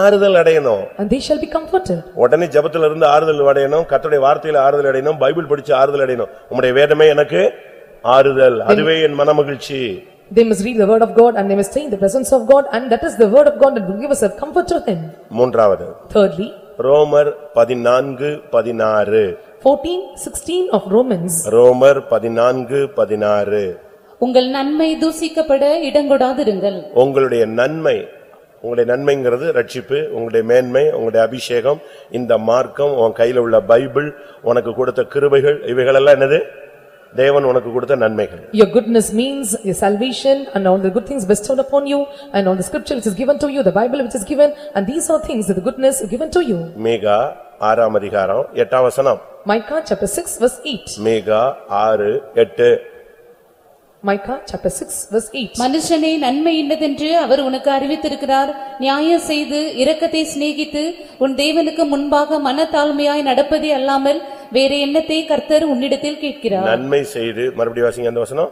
A: ஆறுதல் அடையணும்.
B: And they shall be comforted.
A: உடனே ஜெபத்துல இருந்து ஆறுதல் அடையணும் கர்த்தருடைய வார்த்தையில ஆறுதல் அடையணும் பைபிள் படிச்சு ஆறுதல் அடையணும். உம்முடைய வேதமே எனக்கு ஆறுதல். அதுவே என் மனமகிழ்ச்சி.
B: They must read the word of God and they must stay in the presence of God and that is the word of God that will give us a comfort to him.
A: மூன்றாவது.
B: Thirdly,
A: ரோமர் பதினான்கு பதினாறு.
B: fourteen sixteen of Romans.
A: ரோமர் பதினான்கு பதினாறு.
D: உங்கள் நன்மை தூசிக்கப்பட இடங்கொடாதிருங்கள்.
A: உங்களுடைய நன்மை உங்களுடைய நன்மைங்கிறது ரட்சிப்பு உங்களுடைய மேன்மை உங்களுடைய அபிஷேகம் இந்த மார்க்கம் உன் கையில உள்ள பைபிள் உனக்கு கொடுத்த கிருபைகள் இவைகளெல்லாம் என்னது? தேவன் உனக்கு கொடுத்த நன்மைகள்
B: Your goodness means your salvation and all the good things bestowed upon you and all the scripture which is given to you, the Bible which is given and these are things that the goodness given to you.
A: மீகா ஆறாம் அதிகாரம் எட்டாம் வசனம்
B: Micah chapter six verse eight.
A: மீகா ஆறு எட்டு
B: Micah chapter six verse eight.
D: மனுஷனே நன்மை இன்னதென்று அவர் உனக்கு அறிவித்திருக்கிறார். நியாயம் செய்து இரக்கத்தை சிநேகித்து உன் தேவனுக்கு முன்பாக மனத்தாழ்மையாய் நடப்பதே அல்லாமல் வேற எண்ணத்தை கர்த்தர் உன்னிடத்தில் கேட்கிறார்.
A: நன்மை செய்து மறுபடியும் வாசிங்க அந்த வசனம்.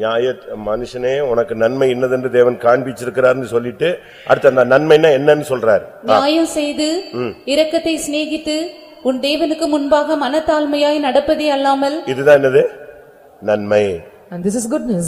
A: நியாய மனுஷனே உனக்கு நன்மை இன்னதென்று தேவன் காண்பிச்சிருக்கிறார்னு சொல்லிட்டு அடுத்து அந்த நன்மைன்னா என்னன்னு சொல்றாரு.
D: நியாயம் செய்து இரக்கத்தை சிநேகித்து உன் தேவனுக்கு முன்பாக மனத்தாழ்மையாய் நடப்பதே அல்லாமல்
A: இதுதான் என்னது? நன்மை
B: And this is goodness.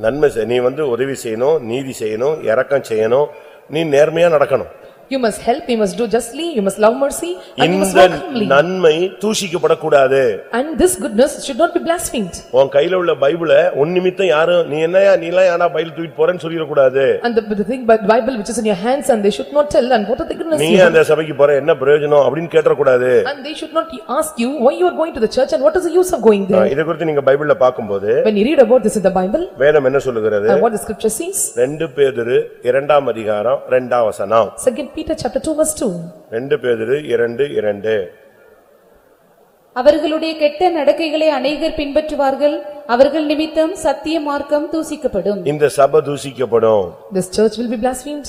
A: நன்மை நீ வந்து உதவி செய்யணும் நீதி செய்யணும் இரக்கம் செய்யணும் நீ நேர்மையா நடக்கணும்
B: You must help, you must do justly, you must love mercy and you must
A: இந்த
B: walk humbly.
A: நன்மை தூஷிக்கப்படக்கூடாது
B: And this goodness should not be blasphemed.
A: உன் கையில உள்ள பைபிளை உன் நிமித்தம் யாரும் நீ என்னயா நீ எல்லாம் ஏன்னா பைபிள் தூக்கிட்டு போறேன்னு சொல்லிடக்கூடாது
B: And the the thing but Bible which is in your hands and they should not tell and what are the goodness
A: நீ
B: you have.
A: அந்த சபைக்கு போற என்ன பிரயோஜனம் அப்படின்னு கேட்டக்கூடாது
B: And they should not ask you why you are going to the church and what is the use of going there.
A: இதை குறித்து நீங்க பைபிள்ல பாக்கும்போது
B: When you read about this in the Bible
A: வேதம் என்ன சொல்லுகிறது
B: and what the scripture says,
A: ரெண்டு பேதுரு இரண்டாம் அதிகாரம் இரண்டாம் வசனம்
B: second Peter chapter two verse two.
A: ரெண்டு பேதுரு இரண்டு இரண்டு
D: அவர்களுடைய கெட்ட நடக்கைகளை அநேகர் பின்பற்றுவார்கள் அவர்கள் நிமித்தம் சத்திய மார்க்கம் தூசிக்கப்படும்
A: இந்த சபை தூசிக்கப்படும்
B: This church will be blasphemed.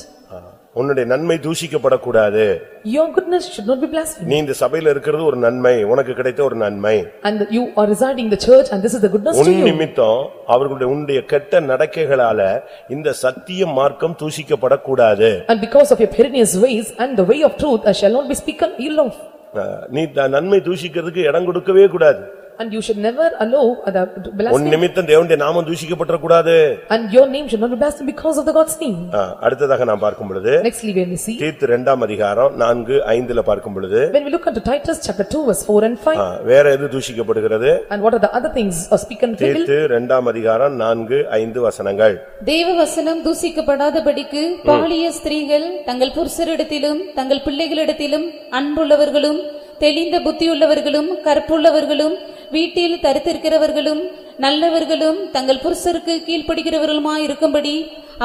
A: உன்னுடைய நன்மை தூசிக்கப்படக்கூடாது
B: Your goodness should not be blasphemed.
A: நீ இந்த சபையில இருக்கிறது ஒரு நன்மை உனக்கு கிடைத்த ஒரு நன்மை
B: And you are residing in the church and this is the goodness to
A: உன்
B: you.
A: நிமித்தம் அவர்களுடைய உன்னுடைய கெட்ட நடக்கைகளால இந்த சத்திய மார்க்கம் தூசிக்கப்படக்கூடாது
B: And because of your perilous ways and the way of truth, I shall not be speaken ill of.
A: அஹ், நீ த- நன்மை தூசிக்கிறதுக்கு இடம் கொடுக்கவே கூடாது
B: And you should never allow the
A: உன்
B: blasphemy.
A: நிமித்தம் தேவனுடைய நாமம் தூசிக்கப்படக்கூடாது
B: And your name should not be blasphemed because of the God's name.
A: அடுத்ததாக நான் பார்க்கும் பொழுது
B: Nextly, when we see,
A: தீத்து இரண்டாம் அதிகாரம் நான்கு ஐந்துல பார்க்கும் பொழுது
B: when we look into Titus chapter two verse four and five,
A: அஹ், வேற எது தூசிக்கப்படுகிறது
B: and what are the other things are the Bible?
A: தீத்து இரண்டாம் அதிகாரம் நான்கு ஐந்து வசனங்கள்
D: தேவ வசனம் தூசிக்கப்படாதபடிக்கு பாலிய ஸ்திரீகள் தங்கள் புருஷரிடத்திலும் தங்கள் பிள்ளைகளிடத்திலும் அன்புள்ளவர்களும் தெளிந்த புத்தியுள்ளவர்களும் கற்புள்ளவர்களும் வீட்டில் தரித்திருக்கிறவர்களும் நல்லவர்களும் தங்கள் புருஷருக்கு கீழ்ப்படுகிறவர்களுமாய் இருக்கும்படி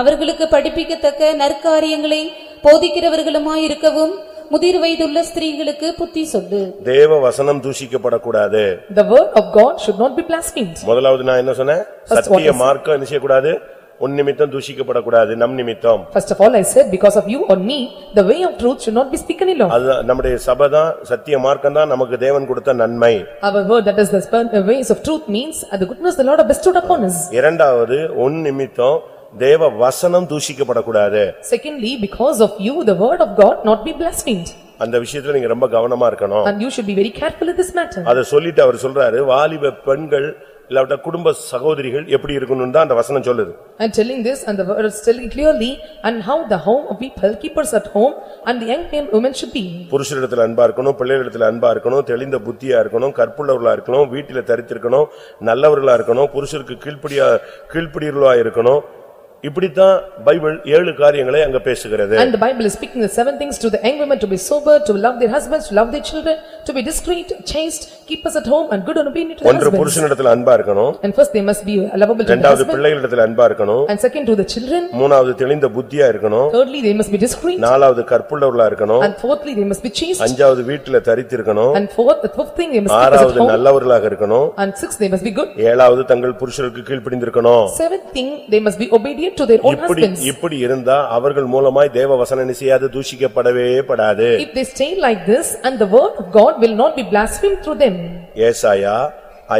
D: அவர்களுக்கு படிப்பிக்கத்தக்க நற்காரியங்களை போதிக்கிறவர்களுமாய் இருக்கவும் முதிர் வயதுள்ள ஸ்திரீகளுக்கு புத்தி சொல்லு.
A: தேவ வசனம் தூசிக்கப்படக்கூடாது
B: The word of God should not be blasphemed.
A: முதலாவது நான் என்ன சொன்னேன்? சத்திய மார்க்கம் என்ன செய்யக்கூடாது? உன் நிமித்தம் தூசிக்கப்படக்கூடாது நம் நிமித்தம்
B: First of all, I said, because of you or me, the way of truth should not be spoken ill of.
A: அது நம்முடைய சபை தான் சத்திய மார்க்கம் தான் நமக்கு தேவன் கொடுத்த nன்மை
B: Our word that is the spur- the ways of truth means, and the goodness the Lord have bestowed upon us.
A: இரண்டாவது உன் நிமித்தம் தேவ வசனம் தூசிக்கப்படக்கூடாது
B: Secondly, because of you, the word of God not be blasphemed.
A: அந்த விஷயத்துல நீங்க ரொம்ப கவனமா இருக்கணும்
B: And you should be very careful in this matter.
A: அதை சொல்லிட்டு அவர் சொல்றாரு வாலிப பெண்கள் இல்லாவிட்ட குடும்ப சகோதரிகள் எப்படி இருக்கணும்னு தான் அந்த வசனம் சொல்லுது
B: And telling this, and the word is telling clearly, and how the home of people, keepers at home, and the young men- women should be.
A: புருஷரிடத்துல அன்பா இருக்கணும் பிள்ளைகளிடத்துல அன்பா இருக்கணும் தெளிந்த புத்தியா இருக்கணும் கற்புள்ளவர்களா இருக்கணும் வீட்டில தரித்திருக்கணும் நல்லவர்களா இருக்கணும் புருஷருக்கு கீழ்ப்படியா கீழ்ப்படியவர்களா இருக்கணும் இப்படித்தான் பைபிள் ஏழு காரியங்களை அங்க பேசுகிறது
B: And the Bible is speaking the seven things to the young women to be sober, to love their husbands, to love their children, to be discreet, chaste, keepers at home, and good and obedient to their
A: ஒன்று
B: husbands.
A: புருஷனிடத்துல அன்பா இருக்கணும்
B: And first they must be lovable to the
A: இரண்டாவது
B: husband,
A: பிள்ளைகளிடத்துல அன்பா இருக்கணும்
B: and second to the children,
A: மூணாவது தெளிந்த புத்தியா இருக்கணும்
B: thirdly they must be discreet,
A: நாலாவது கற்புள்ளவர்களா இருக்கணும்
B: and fourthly they must be chaste,
A: அஞ்சாவது வீட்டுல தரித்திருக்கணும்
B: and fourth, the fifth thing they must keep us at
A: ஆறாவது
B: home,
A: நல்லவர்களாக இருக்கணும்
B: and sixth they must be good,
A: ஏழாவது தங்கள் புருஷருக்கு கீழ்ப்படிந்திருக்கணும்
B: seventh thing they must be obedient to their own
A: இப்படி
B: husbands.
A: இப்படி இருந்தா அவர்கள் மூலமாய் தேவ வசனம் செய்யாது தூஷிக்கப்படவே படாது
B: If they stay like this, and the word of God will not be blasphemed through them.
A: ஏசாயா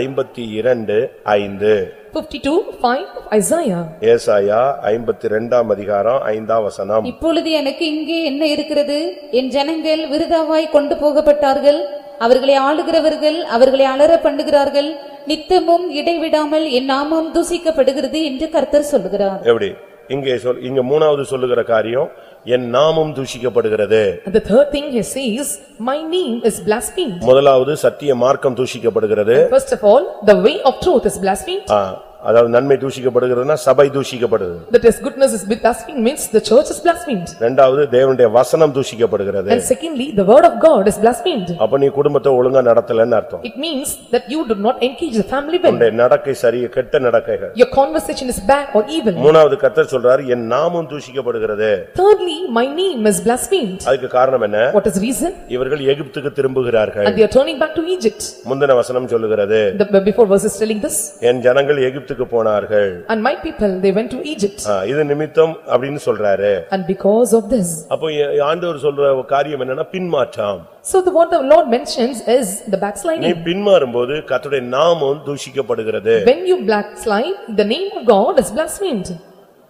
A: ஐம்பத்தி இரண்டு ஐந்து
B: Fifty-two, five of Isaiah.
A: ஏசாயா ஐம்பத்தி ரெண்டாம் அதிகாரம் ஐந்தாம் வசனம்
D: இப்பொழுது எனக்கு இங்கே என்ன இருக்கிறது என் ஜனங்கள் விருதாவாய் கொண்டு போகப்பட்டார்கள் அவர்களை ஆளுகிறவர்கள் அவர்களை அலற பண்ணுகிறார்கள். நித்தமும் இடைவிடாமல் என் நாமம் தூசிக்கப்படுகிறது என்று கர்த்தர் சொல்லுகிறார்.
A: எப்படி? இங்கே சொல் இங்க மூணாவது சொல்லுகிற காரியம் என் நாமம் தூஷிக்கப்படுகிறது
B: And the third thing he says, my name is blasphemed.
A: முதலாவது சத்திய மார்க்கம் தூஷிக்கப்படுகிறது
B: First of all, the way of truth is blasphemed.
A: ஆ, அதாவது நன்மை தூஷிக்கப்படுகிறதுனா சபை தூஷிக்கப்படுது
B: That is goodness is blasphemed means the church is blasphemed.
A: ரெண்டாவது தேவனுடைய வசனம் தூஷிக்கப்படுகிறது
B: And secondly, the word of God is blasphemed.
A: அப்ப நீ குடும்பத்தை ஒழுங்கா நடத்தலன்னு அர்த்தம்
B: It means that you do not engage the family well.
A: உன்னுடைய நடக்கை சரிய கெட்ட நடக்கைகள்
B: Your conversation is bad or evil.
A: மூணாவது கர்த்தர் சொல்றாரு என் நாமம் தூஷிக்கப்படுகிறது
B: Thirdly, my name is blasphemed.
A: அதுக்கு காரணம் என்ன
B: What is the reason?
A: இவர்கள் எகிப்துக்கு திரும்புகிறார்கள்
B: And they are turning back to Egypt.
A: முந்தின வசனம் சொல்லுகிறது
B: The before verse is telling this.
A: என் ஜனங்கள் எகிப்துக்கு போனார்கள்
B: And my people, they went to Egypt.
A: இது நிமித்தம் அப்படின்னு சொல்றாரு
B: And because of this.
A: அப்போ ஆண்டவர் சொல்ற காரியம் என்னன்னா பின்மாற்றம்
B: So the what the Lord mentions is the
A: நீ
B: backsliding.
A: பின்மாறும்போது கர்த்தருடைய நாமம் தூஷிக்கப்படுகிறது
B: When you backslide, the name of God is blasphemed.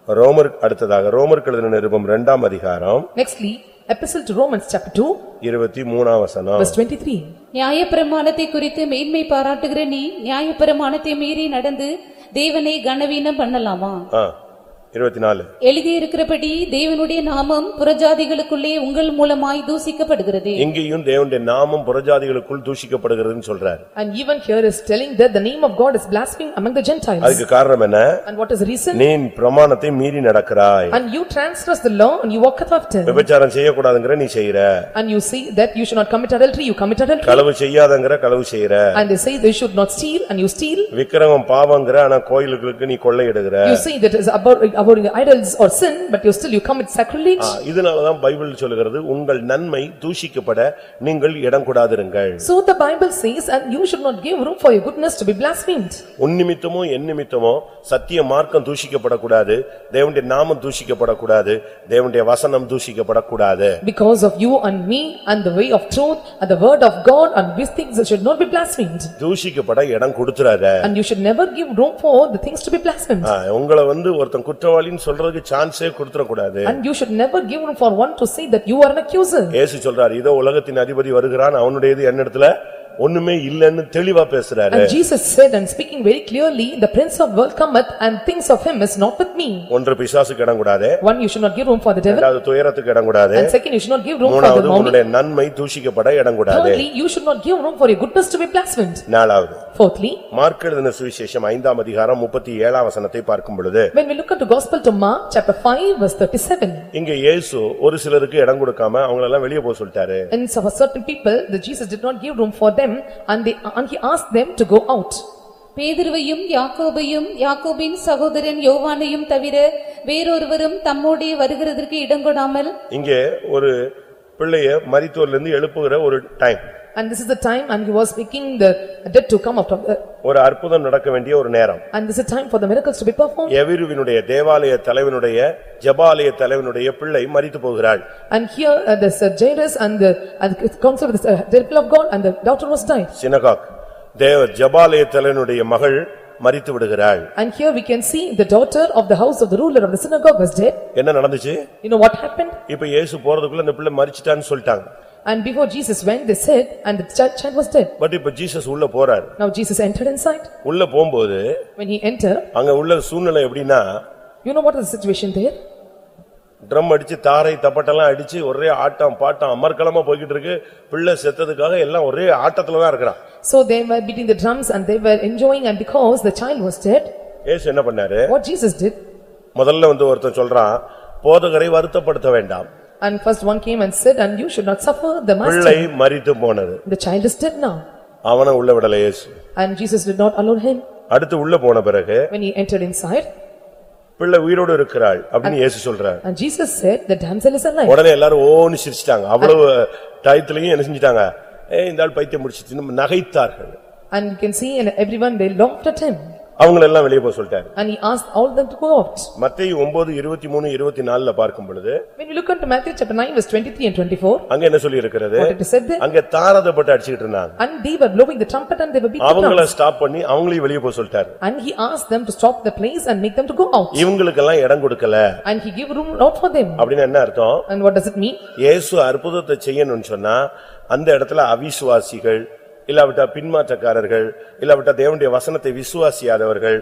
A: ரோமர் அடுத்ததாக ரோமர் கழுதின நிருபம் இரண்டாம் அதிகாரம்
B: Nextly, Epistle to Romans chapter 2,
A: இருபத்தி மூணாம் வசனம்
B: verse 23.
D: நியாயப்பிரமாணத்தை குறித்து மேன்மை பாராட்டுகிற நீ நியாயப்பிரமாணத்தை மீறி நடந்து தேவனை கனவீனம் பண்ணலாமா?
A: இருபத்தி நாலு
D: எழுதியிருக்கிறபடி தேவனுடைய நாமம் புறஜாதிகளுக்குள்ளே உங்கள் மூலமாய் தூசிக்கப்படுகிறது
A: இங்கேயும் தேவனுடைய நாமம் புறஜாதிகளுக்குள் தூஷிக்கப்படுகிறதுன்னு சொல்றாரு
B: And even here is telling that the name of God is blasphemed among the Gentiles.
A: அதுக்கு காரணம் என்ன
B: And what is the reason?
A: நீ பிரமாணத்தை மீறி நடக்கிறாய்
B: And you transgress the law and you walketh after.
A: விபச்சாரம் செய்யக்கூடாதுங்கிற நீ செய்யற
B: And you see that you should not commit adultery, you commit adultery.
A: களவு செய்யாதங்கிற களவு செய்யற
B: And they say they should not steal and you steal.
A: விக்கிரகம் பாவங்கிற ஆனா கோயிலுக்கு நீ கொள்ளையிடுகிற
B: You say that is about about idols or sin, but you still you commit sacrilege.
A: ஆ, இதனாலதான் Bible சொல்லுகிறது உங்கள் நன்மை தூஷிக்கப்பட நீங்கள் இடம் கொடாதிருங்கள்
B: So the Bible says, and you should not give room for your goodness to be blasphemed.
A: உன் நிமித்தமோ என் நிமித்தமோ சத்திய மார்க்கம் தூஷிக்கப்படக்கூடாது தேவனுடைய நாமம் தூஷிக்கப்படக்கூடாது தேவனுடைய வசனம் தூஷிக்கப்படக்கூடாது
B: Because of you and me and the way of truth and the word of God and these things should not be blasphemed.
A: தூஷிக்கப்பட இடம் கொடுத்துறாத
B: And you should never give room for the things to be blasphemed.
A: உங்களை வந்து ஒருத்தன் குற்றவாளின்னு சொல்றதுக்கு சான்ஸே கொடுத்துடக்கூடாது
B: And you should never give room for one to say that you are an accuser.
A: ஏசு சொல்றாரு இதோ உலகத்தின் அதிபதி வருகிறான் அவனுடையது என்னிடத்துல ஒண்ணுமே இல்லைன்னு தெளிவா பேசுறாரு
B: And Jesus said and speaking very clearly, the prince of world cometh and things of him is not with me.
A: ஒன்று பிசாசுக்கு இடம் கூடாது
B: One, you should not give room for the devil.
A: இரண்டாவது துயரத்துக்கு இடம் கூடாது
B: And second, you should not give room for
A: மூணாவது
B: the mourning.
A: உன்னுடைய நன்மை தூஷிக்கப்பட இடம் கூடாது
B: Thirdly, you should not give room for your goodness to be blasphemed.
A: நாலாவது
B: Fourthly,
A: Mark எழுதின சுவிசேஷம் ஐந்தாம் அதிகாரம் முப்பத்தி ஏழாம் வசனத்தை பார்க்கும் பொழுது
B: when we look at the gospel to Mark, chapter 5, verse 37.
A: இங்க இயேசு ஒரு சிலருக்கு இடம் கொடுக்காம அவங்களெல்லாம் வெளியே போக சொல்லிட்டாரு
B: And so for certain people, the Jesus did not give room for Them and they, and he asked them to go out.
D: பேதுருவையும் யாக்கோபையும் யாக்கோபின் சகோதரன் யோவானையும் தவிர வேறொருவரும் தம்மோடே வருகிறதற்கு இடங்கொடாமல்
A: இங்கே ஒரு பிள்ளைய மரித்தோர்ல இருந்து எழுப்புகிற ஒரு time
B: And this is the time and he was making the dead to come out of, the-
A: ஒரு அற்புதம் நடக்க வேண்டிய ஒரு நேரம்
B: and this is time for the miracles to be performed.
A: எவிருவினுடைய தேவாலய தலைவனுடைய ஜபாலய தலைவனுடைய பிள்ளை மரித்து போகிறாள்
B: And here uh, there's uh, Jairus and the, and the council of the uh, temple of God and the daughter was died.
A: Synagogue தேவ ஜபாலய தலைவனுடைய மகள் மரித்து விடுகிறாள்
B: And here we can see the daughter of the house of the ruler of the synagogue was dead.
A: என்ன நடந்துச்சு
B: You know what happened?
A: இப்ப இயேசு போறதுக்குள்ள இந்த பிள்ளை மரிச்சிட்டான்னு சொல்லிட்டாங்க
B: And before Jesus went, they said, and the chi- child was dead.
A: But இப்ப Jesus உள்ள போறாரு
B: Now Jesus entered inside.
A: உள்ள போகும்போது
B: When he entered,
A: அங்க உள்ள சூழ்நிலை எப்படின்னா
B: you know what is the situation there?
A: Drum அடிச்சு தாரை தப்பட்டெல்லாம் அடிச்சு ஒரே ஆட்டம் பாட்டம் அமர்க்களமா போய்கிட்டு இருக்கு பிள்ளை செத்ததுக்காக எல்லாம் ஒரே ஆட்டத்துல தான் இருக்கிறான்
B: So they were beating the drums and they were enjoying and because the child was dead,
A: ஏசு என்ன பண்ணாரு
B: what Jesus did?
A: முதல்ல வந்து ஒருத்தன் சொல்றான் போதகரை வருத்தப்படுத்த வேண்டாம்
B: And first one came and said, and you should not suffer the
A: பிள்ளை
B: master.
A: மரித்து போனது
B: The child is dead now.
A: அவனை உள்ள விடல இயேசு
B: And Jesus did not allow him.
A: அடுத்து உள்ள போன பிறகு
B: When he entered inside,
A: பிள்ளை உயிரோடு இருக்கிறாள் அப்படின்னு இயேசு சொல்றார்
B: and Jesus said, the damsel is alive.
A: உடனே எல்லாரும் ஓன்னு சிரிச்சிட்டாங்க அவ்வளவு டயத்துலயும் என்ன செஞ்சிட்டாங்க ஏய் இந்த ஆள் பைத்தியம் முடிச்சிட்டு நகைத்தார்கள்
B: And you can see and everyone they laughed at him.
A: அவங்கள எல்லாம் வெளியே போக சொல்லிட்டாரு
B: And he asked all them to go out.
A: மத்தேயு ஒன்பது இருபத்தி மூணு இருபத்தி நாலுல பார்க்கும் பொழுது
B: When you look into Matthew chapter 9 verse 23 and 24,
A: அங்க என்ன சொல்லி இருக்கிறது
B: what it is said there,
A: அங்க தாரதப்பட்டு அடிச்சுக்கிட்டு இருந்தாங்க
B: and they were blowing the trumpet and they were beating
A: அவங்கள
B: drums.
A: ஸ்டாப் பண்ணி அவங்களையும் வெளியே போக சொல்லிட்டாரு
B: And he asked them to stop the place and make them to go out.
A: இவங்களுக்கெல்லாம் இடம் கொடுக்கல
B: And he gave room not for them.
A: அப்படின்னு என்ன அர்த்தம்
B: And what does it mean?
A: இயேசு அற்புதத்தை செய்யணும்னு சொன்னா அந்த இடத்துல அவிசுவாசிகள் இல்லாவிட்டா பின்மாற்றக்காரர்கள் இல்லாவிட்டா தேவனுடைய வசனத்தை விசுவாசியாதவர்கள்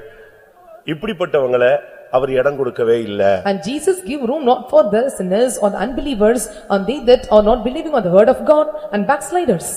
A: இப்படிப்பட்டவங்களை அவர் இடம் கொடுக்கவே இல்ல
B: And Jesus give room not for the sinners or the unbelievers, and they that are not believing on the word of God and backsliders.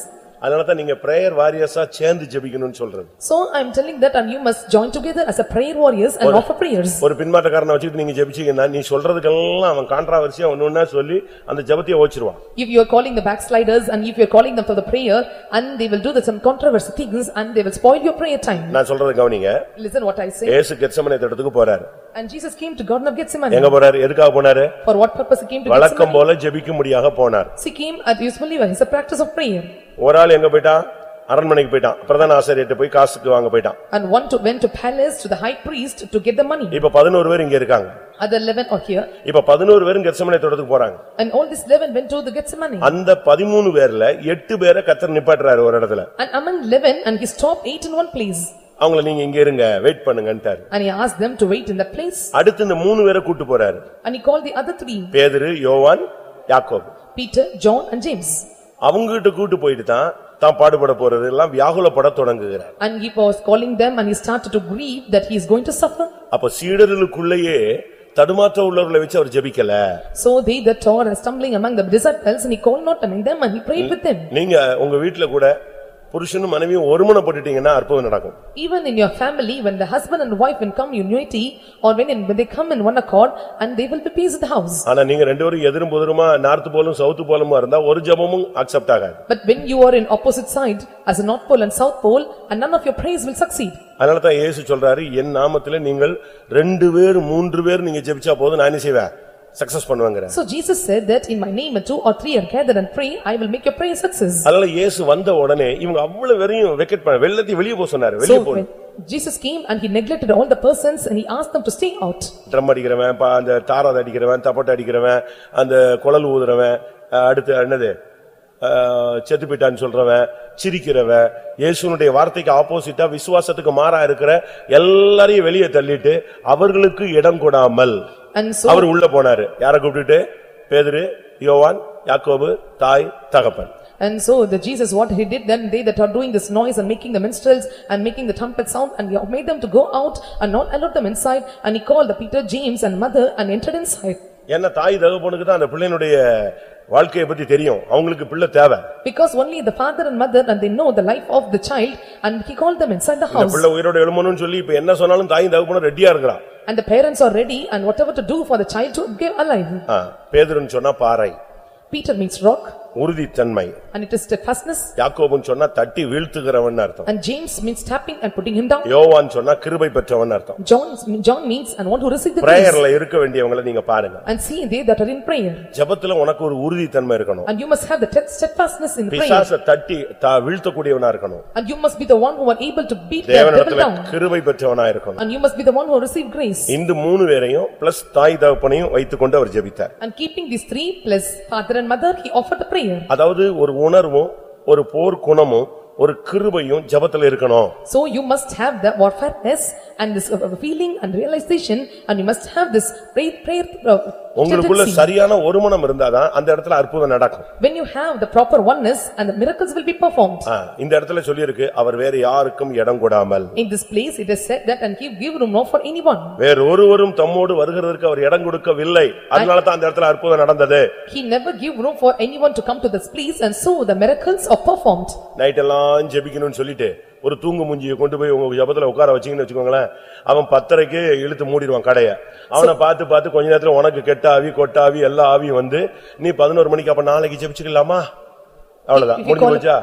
A: அதனாலதான் நீங்க பிரேயர் வாரியர்ஸா சேர்ந்து ஜெபிக்கணும்னு சொல்றது
B: So I am telling that and you must join together as a prayer warriors and offer prayers.
A: ஒரு பின்மாற்றக்காரனை வச்சுட்டு நீங்க ஜெபிச்சீங்கன்னா நீ சொல்றதுக்கெல்லாம் அவன் கான்ட்ராவர்சியா ஒண்ணு ஒண்ணா சொல்லி அந்த ஜெபத்தையே ஓச்சிருவான்
B: If you are calling the backsliders and if you are calling them for the prayer and they will do the some controversy things and they will spoil your prayer time.
A: நான் சொல்றது கவனிங்க
B: Listen what I say.
A: ஏசு கெத்சமனே தோட்டத்துக்கு போறாரு
B: And Jesus came to Garden of Gethsemane.
A: எங்க போறாரு எதுக்காக போனாரு
B: For what purpose he came to
A: வழக்கம்? போல ஜெபிக்கும்படியாக போனார்
B: He came as usually when it's a practice of prayer.
A: ஒரு ஆள் எங்க போயிட்டான் அரண்மனைக்கு போயிட்டான் பிரதான ஆசிரியர்கிட்ட போய் காசுக்கு வாங்க போயிட்டான்
B: And one to went to palace to the high priest to get the money.
A: இப்ப பதினோரு பேர் இங்க இருக்காங்க
B: Other eleven are here.
A: இப்ப பதினோரு பேரும் கெத்சமனே தோட்டத்துக்கு போறாங்க
B: And all these eleven went to the Gethsemane.
A: அந்த பதிமூணு பேர்ல எட்டு பேரை கத்தர் நிப்பாட்டுறாரு ஒரு இடத்துல
B: And among eleven and he stopped eight in one place.
A: அவங்கள நீங்க இங்க இருங்க வெயிட் பண்ணுங்கன்ட்டாரு
B: And he asked them to wait in that place.
A: அடுத்து இந்த மூணு பேரை கூட்டு போறாரு
B: And he called the other three,
A: பேதுரு யோவான் யாக்கோபு
B: Peter, John and James.
A: அவங்க கிட்ட கூட்டு போயிட்டு தான் தான் பாடுபட போறது எல்லாம் வியாகுலப்பட தொடங்குகிறார்
B: And he was calling them and he started to grieve that he is going to suffer.
A: அப்ப சீடர்களுக்குள்ளேயே தடுமாற்ற உள்ளவர்களை வச்சு அவர் ஜெபிக்கல
B: So they that are stumbling among the disciples and he called not among them and he prayed with them.
A: நீங்க உங்க வீட்டுல கூட புருஷனும் மனைவியும் ஒருமனப்பட்டுட்டீங்கன்னா அற்புதம் நடக்கும்
B: Even in your family, when the husband and wife will come in unity or when in- when they come in one accord and they will be peace in the house.
A: ஆனா நீங்க ரெண்டு பேரும் எதிரும் புதிருமா நார்த் போலும் south போலுமா இருந்தா ஒரு ஜெபமும் accept ஆகாது
B: But when you are in opposite side as a north pole and south pole and none of your praise will succeed.
A: அதனால தான் இயேசு சொல்றாரு என் நாமத்திலே நீங்கள் ரெண்டு பேர் மூன்று பேர் நீங்க ஜெபிச்சா போதும் நான் செய்வேன் சக்சஸ் பண்ணுவாங்கற
B: So Jesus said that in my name two or three are gathered and pray, I will make your prayer success.
A: அதனால இயேசு வந்த உடனே இவங்க அவ்வளவு வெறியும் வெக்கெட் பண்ண வெள்ளத்தை வெளியே போக சொன்னாரு வெளியே
B: So
A: போ
B: when Jesus came and he neglected all the persons and he asked them to stay out.
A: Drum அடிக்கிறவன் பா- அந்த தாராத அடிக்கிறவன் தப்பட்டை அடிக்கிறவன் அந்த குழல் ஊதுறவன் அஹ், அடுத்து என்னது அஹ், செத்து போயிட்டான்னு சொல்றவன் சிரிக்கிறவன் இயேசுனுடைய வார்த்தைக்கு ஆப்போசிட்டா விசுவாசத்துக்கு மாறா இருக்கிற எல்லாரையும் வெளியே தள்ளிட்டு அவர்களுக்கு இடம் கொடாமல் அவர் உள்ள போனாரு யார கூப்பிட்டுட்டு பேதுரு யோவான் யாக்கோபு தாய் தகப்பன்
B: And so the Jesus, what he did then, they that are doing this noise and making the minstrels and making the trumpet sound and he made them to go out and not allowed them inside and he called the Peter, James and mother and entered inside.
A: என்ன தாய் தகப்பனுக்கு தான் அந்த பிள்ளையினுடைய வாழ்க்கையை பத்தி தெரியும் அவங்களுக்கு பிள்ளை தேவை
B: Because only the father and mother and they know the life of the child and he called them inside the
A: இந்த
B: house.
A: பிள்ளை உயிரோட எழுமணும்னு சொல்லி இப்ப என்ன சொன்னாலும் தாயும் தகப்பனும் ரெடியா இருக்கிறான்
B: And the parents are ready and whatever to do for the child to give alive.
A: ஆ, பேதுருன்னு சொன்னா பாறை
B: Peter means rock
A: உறுதித்தன்மை
B: and it is steadfastness
A: யாக்கோபுன்னு சொன்னா தட்டி வீழ்த்துகிறவன் அர்த்தம்
B: and James means tapping and putting him down.
A: யோவான் சொன்னா கிருபை பெற்றவன் அர்த்தம்
B: John, John means and want to receive the grace.
A: பிரேயர்ல இருக்க வேண்டியவங்களை நீங்க பாருங்க
B: And see they that are in prayer.
A: ஜெபத்துல உனக்கு ஒரு உறுதித்தன்மை இருக்கணும்
B: And you must have the steadfastness in prayer.
A: பிசாச தட்டி தா- வீழ்த்தக்கூடியவனா இருக்கணும்
B: And you must be the one who are able to beat the devil
A: தேவனிடத்துல
B: down.
A: கிருபை பெற்றவனா இருக்கணும்
B: And you must be the one who receive grace.
A: இந்த மூணு பேரையும் plus தாய் தகப்பனையும் வைத்துக்கொண்டு அவர் ஜெபித்தார்
B: And keeping these three plus father and mother, he offered the prayer.
A: அதாவது ஒரு உணர்வும் ஒரு போர் குணமும் ஒரு கிருபையும் ஜெபத்துல இருக்கணும்
B: So you must have the warfareness and this uh, feeling and realization and you must have this prayer, prayer uh,
A: உங்களுக்குள்ள. சரியான ஒருமனம் இருந்தாதான் அந்த இடத்துல அற்புதம் நடக்கும்
B: When you have the proper oneness and the miracles will be performed.
A: இந்த இடத்துல சொல்லியிருக்கு அவர் வேற யாருக்கும் இடம் கொடாமல்
B: In this place, it is said that and give give room not for anyone.
A: வேற ஒருவரும் தம்மோடு வருகிறதற்கு அவர் இடம் கொடுக்கவில்லை அதனால தான் அந்த இடத்துல அற்புதம் நடந்தது
B: He never give room for anyone to come to this place and so the miracles are performed.
A: Night எல்லாம் ஜெபிக்கணும்னு சொல்லிட்டு ஒரு தூங்கு மூஞ்சியை கொண்டு போய் உங்க ஜெபத்துல உட்கார வச்சீங்கன்னு வச்சுக்கோங்களேன் அவன் பத்தரைக்கு இழுத்து மூடிடுவான் கடைய அவனை பார்த்து பார்த்து கொஞ்ச நேரத்துல உனக்கு கெட்ட ஆவி கொட்ட ஆவி எல்லா ஆவியும் வந்து நீ பதினோரு மணிக்கு அப்ப நாளைக்கு ஜெபிச்சுக்கலாமா அவ்வளவுதான் முடிஞ்சு போச்சா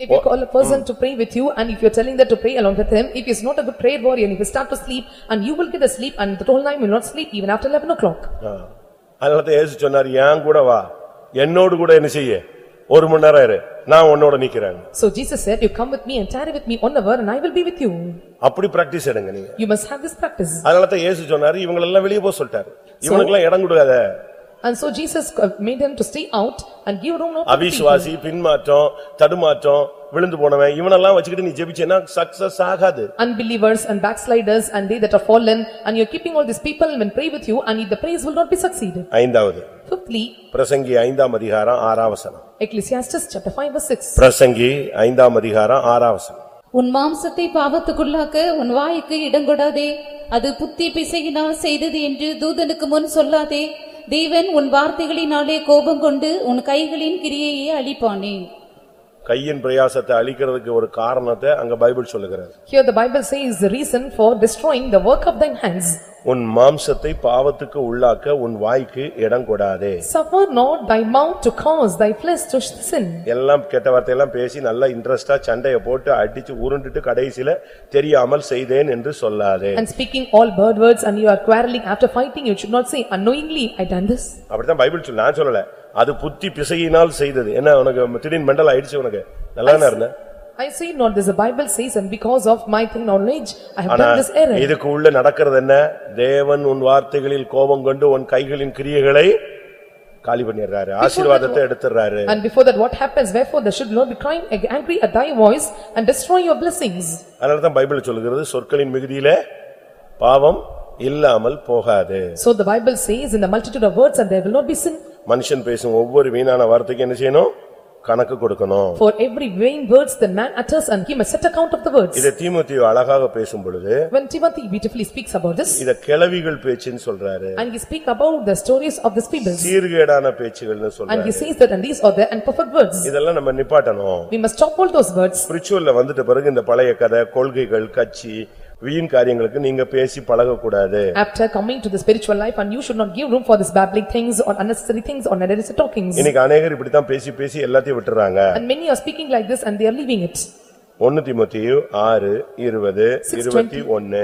B: If you call a person to pray with you and if you're telling that to pray along with him, if he's not a good prayer warrior and if you start to sleep and you will get a sleep and the whole night will not sleep even after eleven o'clock.
A: ஆ. அதனால தான் இயேசு சொன்னார் ஏன் கூட வா என்னோடு கூட என்ன செய்ய ஒரு மணி நேரம் இரு நான் உன்னோட நிக்கிறேன்
B: So Jesus said, "You come with me and tarry with me one hour and I will be with you."
A: அப்படி பிராக்டிஸ் எடுங்க நீங்க
B: You must have this practice.
A: அதனால தான் இயேசு சொன்னாரு இவங்களெல்லாம் வெளியே போக சொல்லிட்டாரு இவனுக்கெல்லாம் இடம் கொடுக்காத
B: And so Jesus uh, made them to stay out and give room not to the people.
A: அவிசுவாசி பின்மாற்றம் தடுமாற்றம் விழுந்து போனவன் இவனெல்லாம் வச்சுக்கிட்டு நீ ஜெபிச்சேன்னா சக்சஸ் ஆகாது
B: Unbelievers and backsliders and they that are fallen and you're keeping all these people and pray with you and the praise will not be succeeded.
A: ஐந்தாவது
B: Fifthly,
A: பிரசங்கி ஐந்தாம் அதிகாரம் ஆறாம் வசனம்
B: Ecclesiastes chapter five verse six.
A: பிரசங்கி ஐந்தாம் அதிகாரம் ஆறாம் வசனம்
D: உன் மாம்சத்தை பாவத்துக்குள்ளாக்க உன் வாய்க்கு இடங்கொடாதே அது புத்தி பிசையினால் செய்தது என்று தூதனுக்கு முன் சொல்லாதே தேவன் உன் வார்த்தைகளினாலே கோபம் கொண்டு உன் கைகளின் கிரியையை அழிப்பானே
A: கையின் பிரயாசத்தை அழிக்கிறதுக்கு ஒரு காரணத்தை அங்க பைபிள் சொல்லுகிறது
B: Here the Bible says the reason for destroying the work of thine hands.
A: உன் மாம்சத்தை பாவத்துக்கு உள்ளாக்க உன் வாய்க்கு இடம் கொடாதே.
B: Suffer not thy mouth to cause thy flesh to sin.
A: எல்லாம் கெட்ட வார்த்தையெல்லாம் பேசி நல்லா இன்ட்ரெஸ்டா சண்டைய போட்டு அடிச்சு உருண்டுட்டு கடைசில தெரியாமல் செய்தேன் என்று சொல்லாதே.
B: And speaking all bad words and you are quarreling after fighting, you should not say unknowingly, I done this.
A: அப்படித்தான் பைபிள் சொல்லு நான் சொல்லல. அது புத்தி பிசையினால் செய்தது. என்ன உனக்கு திடீர்னு மெண்டல் ஆயிடுச்சு உனக்கு? நல்லா தானே இருந்த?
B: I say not this, the Bible says, and because of my thing knowledge, I have done this error.
A: இதுக்கு உள்ள நடக்கிறது என்ன தேவன் உன் வார்த்தைகளில் கோபம் கொண்டு உன் கைகளின் கிரியைகளை காலி பண்ணிடுறாரு ஆசீர்வாதத்தை எடுத்துறாரு
B: And before that, what happens? Wherefore there should not be crying angry at thy voice and destroy your blessings.
A: அதனாலதான் பைபிள் சொல்லுகிறது சொற்களின் மிகுதியிலே பாவம் இல்லாமல் போகாது
B: So the Bible says, in the multitude of words, and there will not be sin.
A: மனுஷன் பேசும் ஒவ்வொரு வீணான வார்த்தைக்கு என்ன செய்யணும் கணக்கு கொடுக்கணும்
B: For every vain words the man utters, and he must set account of the words.
A: இத தீமோத்தேயு அழகாக பேசும் பொழுது
B: When Timothy beautifully speaks about this,
A: இத கிளவிகள் பேச்சுன்னு சொல்றாரு
B: and he speak about the stories of the fables,
A: சீர்கேடான பேச்சுகள்னு
B: and
A: சொல்றாரு
B: he says that, and these are the imperfect words.
A: இதெல்லாம் நம்ம நிப்பாட்டணும்
B: We must stop all those words.
A: ஸ்பிரிச்சுவல்ல வந்துட்ட பிறகு இந்த பழைய கதை கொள்கைகள் கட்சி வீண் காரியங்களுக்கு நீங்க பேசி பழகக்கூடாது
B: After coming to the spiritual life, and you should not give room for this babbling things or unnecessary things or unnecessary talkings.
A: இன்னைக்கு அநேகர் இப்படித்தான் பேசி பேசி எல்லாத்தையும் விட்டுறாங்க
B: And many are speaking like this and they are leaving it.
A: ஒன்னு தீமோத்தேயு ஆறு இருபது இருபத்தி ஒன்னு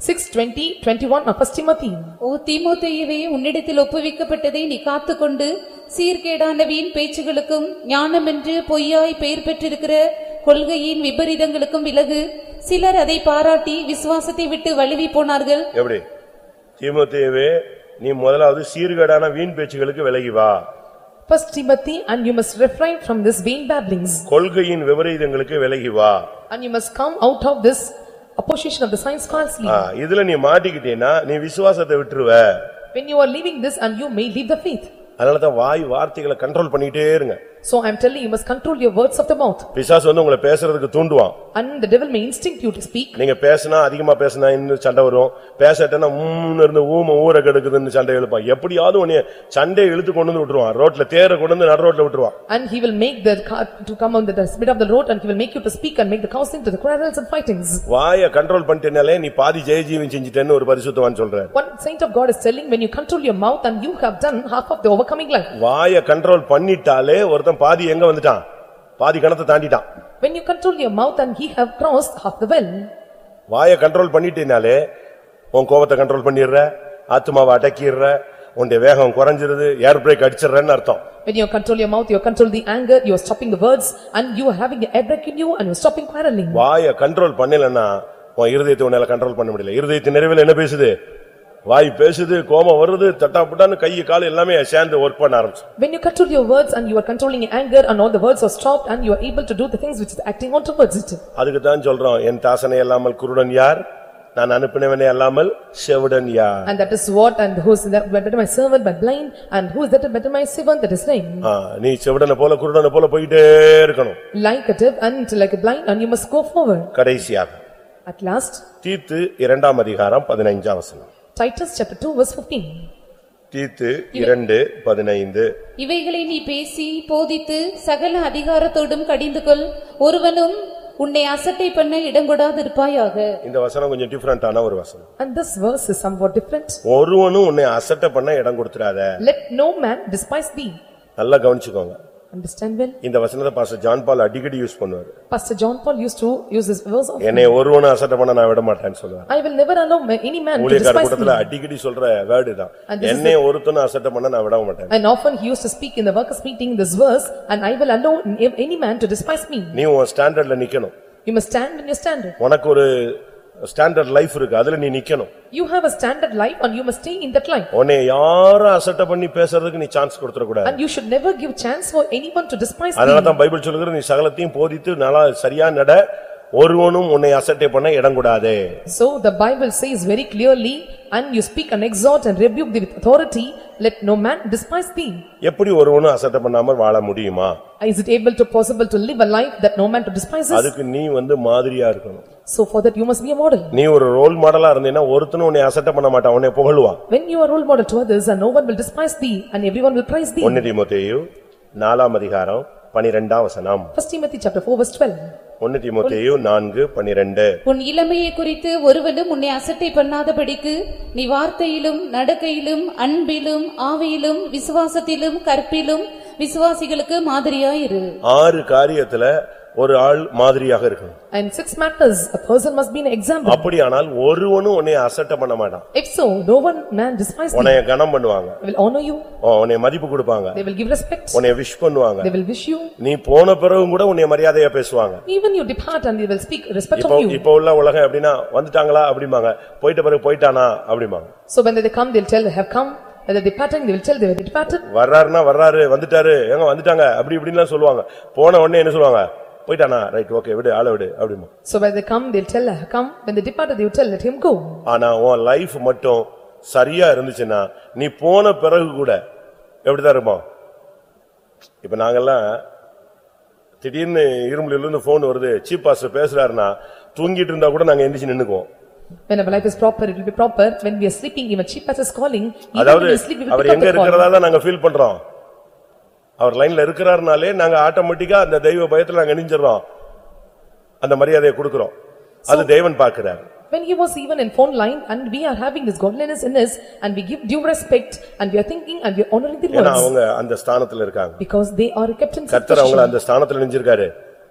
B: Six twenty, twenty-one of first Timothy.
D: ஓ தீமோத்தேயுவே உன்னிடத்தில் ஒப்புவிக்கப்பட்டதை நீ காத்துக்கொண்டு சீர்கேடான வீண் பேச்சுகளுக்கும் ஞானமென்று பொய்யாய் பெயர் பெற்றிருக்கிற கொள்கையின் விபரீதங்களுக்கும் விலகு சிலர் அதை பாராட்டி விசுவாசத்தை விட்டு வழுவி போனார்கள்
A: எப்படி தீமோத்தேயுவே நீ முதலாவது சீர்கேடான வீண் பேச்சுகளுக்கு விலகி வா
B: First Timothy, and you must refrain from this vain babblings.
A: கொள்கையின் விபரீதங்களுக்கு விலகி வா
B: And you must come out of this opposition of the science falsely.
A: ஆ, இதுல நீ மாட்டிக்கிட்டீன்னா நீ விசுவாசத்தை விட்டுருவ
B: When you are leaving this and you may leave the faith.
A: அதனாலதான் வாய் வார்த்தைகளை control பண்ணிட்டே இருங்க
B: So I am telling you, you must control your words of the mouth.
A: பிசாசு வந்து உங்களை பேசுறதுக்கு தூண்டுவான்
B: And the devil may instinct you to speak.
A: நீங்க பேசினா அதிகமா பேசினா இன்னும் சண்டை வரும் பேசட்டனா உம்னு இருந்து ஊம ஊற கெடுக்குதுன்னு சண்டை இழுப்பான் எப்படியாவது உன்னைய சண்டையை இழுத்து கொண்டு வந்து விட்டுருவான் ரோட்ல தேர கொண்டு வந்து நடு ரோட்ல விட்டுருவான்
B: And he will make the car to come on the mid of the road and he will make you to speak and make the cows into the quarrels and fightings.
A: வாயை கண்ட்ரோல் பண்ணிட்டேனாலே நீ பாதி ஜெயஜீவன் செஞ்சுட்டேன்னு ஒரு பரிசுத்தவான் சொல்றாரு
B: One saint of God is telling, when you control your mouth and you have done half of the overcoming life.
A: வாயை control பண்ணிட்டாலே ஒருத்தன் பாதி எங்க வந்துட்டான் பாதி கணத்தை தாண்டிட்டான்
B: When you control your mouth and he have crossed half the well.
A: வாயை கண்ட்ரோல் பண்ணிட்டேனாலே உன் கோபத்தை கண்ட்ரோல் பண்ணிடுற ஆத்மாவை அடக்கிடுற உன்னுடைய வேகம் குறைஞ்சிருது ஏர் பிரேக் அடிச்சிடுறேன்னு அர்த்தம்
B: When you control your mouth, you control the anger, you are stopping the words and you are having a air break in you and you are stopping quarreling.
A: வாயை control பண்ணலன்னா உன் இருதயத்தை உன்னால control பண்ண முடியல இருதயத்தின் நிறைவில் என்ன பேசுது வாய் பேசுது கோபம் வருது தட்டாப்புட்டான்னு கை கால் எல்லாமே சேர்ந்து ஒர்க் பண்ண ஆரம்பிச்சு
B: When you control your words and you are controlling your anger and all the words are stopped and you are able to do the things which is acting on towards it.
A: அதுக்கு தான் சொல்றோம் என் தாசனை அல்லாமல் குருடன் யார் நான் அனுப்பினவனே அல்லாமல் செவிடன் யார்
B: And that is what and who is that better my servant but blind and who is that better my servant that is lame.
A: ஆ, நீ செவிடனை போல குருடனை போல போயிட்டே இருக்கணும்
B: Like a deaf and like a blind and you must go forward.
A: கடைசியாக
B: At last,
A: தீத்து இரண்டாம் அதிகாரம் பதினைஞ்சாம் வசனம்
B: Titus chapter 2 verse 15.
A: தீத்து இரண்டு பதினைந்து
D: இவைகளை நீ பேசி போதித்து சகல அதிகாரத்தோடும் கடிந்து கொள் ஒருவனும் உன்னை அசட்டை பண்ண இடங்கொடாதிருப்பாயாக
A: இந்த வசனம் கொஞ்சம் டிஃபரண்டான ஒரு வசனம்
B: And this verse is somewhat different.
A: ஒருவனும் உன்னை அசட்டை பண்ண இடம் கொடுத்துறாத
B: Let no man despise thee.
A: நல்லா கவனிச்சுக்கோங்க
B: Understand well?
A: இந்த வசனத்தை பாஸ்டர் ஜான் பால் அடிக்கடி யூஸ் பண்ணுவாரு
B: Pastor John Paul used to use this verse of,
A: என்னை ஒருவனும் அசட்டை பண்ண நான் விட மாட்டேன்னு சொல்லுவார்
B: "I will never allow ma- any man to
A: ஊழியக்கார
B: despise me."
A: கூட்டத்துல அடிக்கடி சொல்ற வேர்டு தான்
B: And this is
A: என்னை ஒருத்தனும் அசட்டை பண்ண நான் விட மாட்டேன்
B: And often he used to speak in the workers' meeting this verse, "And I will allow any man to despise me."
A: நீ உன் ஸ்டாண்டர்ட்ல நிக்கணும்
B: You must stand in your standard.
A: உனக்கு ஒரு ஸ்டாண்டர்ட் லைஃப் இருக்கு அதுல நீ நிக்கணும்
B: You have a standard life and you must stay in that life.
A: உன்னை யாரும் அசட்டை பண்ணி பேசுறதுக்கு நீ சான்ஸ் கொடுத்துடக்கூடாது
B: And you should never give chance for anyone to despise thee.
A: அதனாலதான் பைபிள் சொல்லுகிறது நீ சகலத்தையும் போதித்து நல்லா சரியா நட ஒருவனும் உன்னை அசட்டை பண்ண இடம் கூடாதே
B: So the Bible says very clearly, "And you speak and exhort and rebuke thee with authority, let no man despise thee."
A: எப்படி ஒருவனும் அசட்டை பண்ணாம வாழ முடியுமா
B: Is it able to possible to live a life that no man to despise us?
A: அதுக்கு நீ வந்து மாதிரியா இருக்கணும்
B: So for that you must be a model.
A: நீ ஒரு ரோல் மாடலா இருந்தீன்னா ஒருத்தனும் உன்னை அசட்டை பண்ண மாட்டான் உன்னை புகழுவான்
B: When you are role model to others and no one will despise thee and everyone will praise thee.
A: ஒன்னு தீமோத்தேயு நாலாம் அதிகாரம் பனிரெண்டாம் வசனம்.
B: First Timothy chapter four verse twelve.
A: ஒன்னு தீமோத்தேயு நான்கு பனிரெண்டு.
D: உன் இளமையை குறித்து ஒருவனும் உன்னை அசட்டை பண்ணாதபடிக்கு நீ வார்த்தையிலும் நடக்கையிலும் அன்பிலும் ஆவியிலும் விசுவாசத்திலும் கற்பிலும் விசுவாசிகளுக்கு மாதிரியாயிரு.
A: ஆறு காரியத்துல ஒரு ஆள் மாதிரியாக இருக்கணும்
B: And six matters, a person must be an example.
A: அப்படியானால் ஒருவனும் உன்னை அசட்டை பண்ண மாட்டான்
B: If so, no one man despise thee.
A: உன்னை கனம் பண்ணுவாங்க
B: They will honor you,
A: உன்னை மதிப்பு கொடுப்பாங்க
B: they will give respect,
A: உன்னை விஷ் பண்ணுவாங்க
B: they will wish you.
A: நீ போன பிறகும் கூட உன்னை மரியாதையா பேசுவாங்க
B: Even you depart and they will speak respect of you.
A: இப்போ உள்ள உலகம் எப்படின்னா வந்துட்டாங்களா அப்படிம்பாங்க போயிட்ட பிறகு போயிட்டானா அப்படிம்பாங்க
B: So when they come, they'll tell, have come, whether they departing, they will tell they were departed.
A: வர்றாருன்னா வர்றாரு வந்துட்டாரு எங்க வந்துட்டாங்க அப்படி இப்படின்லாம் சொல்லுவாங்க போன உடனே என்ன சொல்லுவாங்க போயிட்டானா ரைட் ஓகே விடு ஆள விடு அப்படிமா
B: So when they come, they'll tell, have come, when they departed, they will tell, let him go.
A: ஆனா உன் லைஃப் மட்டும் சரியா இருந்துச்சுன்னா நீ போன பிறகு கூட எப்படிதான் இருப்போம் இப்ப நாங்கெல்லாம் திடீர்னு இரும்புல இருந்து போன் வருது சீப் பாஸ்டர் பேசுறாருன்னா தூங்கிட்டு இருந்தா கூட நாங்க எந்திரிச்சு நின்னுக்குவோம்
B: When our life is proper, it will be proper. When we are sleeping, even cheap as is calling, even
A: அதாவது
B: when we sleep, we will
A: our
B: pick up
A: எங்க
B: the call.
A: இருக்கிறதா தான் நாங்க ஃபீல் பண்றோம் அவர் லைன்ல இருக்கிறாருனாலே நாங்க ஆட்டோமேட்டிக்கா அந்த தெய்வ பயத்துல நாங்க நெஞ்சிடறோம் அந்த மரியாதையை கொடுக்கிறோம் அது தேவன் பார்க்கிறார்
B: When he was even in phone line and we are having this godliness in us and we give due respect and we are thinking and we are honoring the words
A: அவங்க அந்த ஸ்தானத்துல இருக்காங்க
B: because they are kept in
A: கர்த்தர் அவங்கள. அந்த ஸ்தானத்துல நெஞ்சிருக்காரு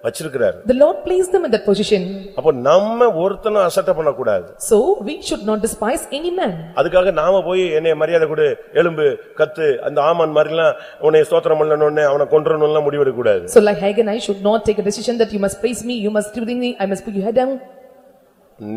A: வச்சிருக்கிறாரு
B: The Lord placed them in that position.
A: அப்போ நம்ம ஒருத்தனும் அசட்டை பண்ணக்கூடாது
B: So we should not despise any man.
A: அதுக்காக நாம போய் என்னைய மரியாதை கொடு எலும்பு கத்து அந்த ஆமான் மாதிரிலாம் உன்னை ஸ்தோத்திரம் பண்ணணும்னு அவனை கொன்றணும்லாம் முடிவெடுக்க கூடாது
B: So like Hagan, I should not take a decision that you must praise me, you must do me, I must put your head down.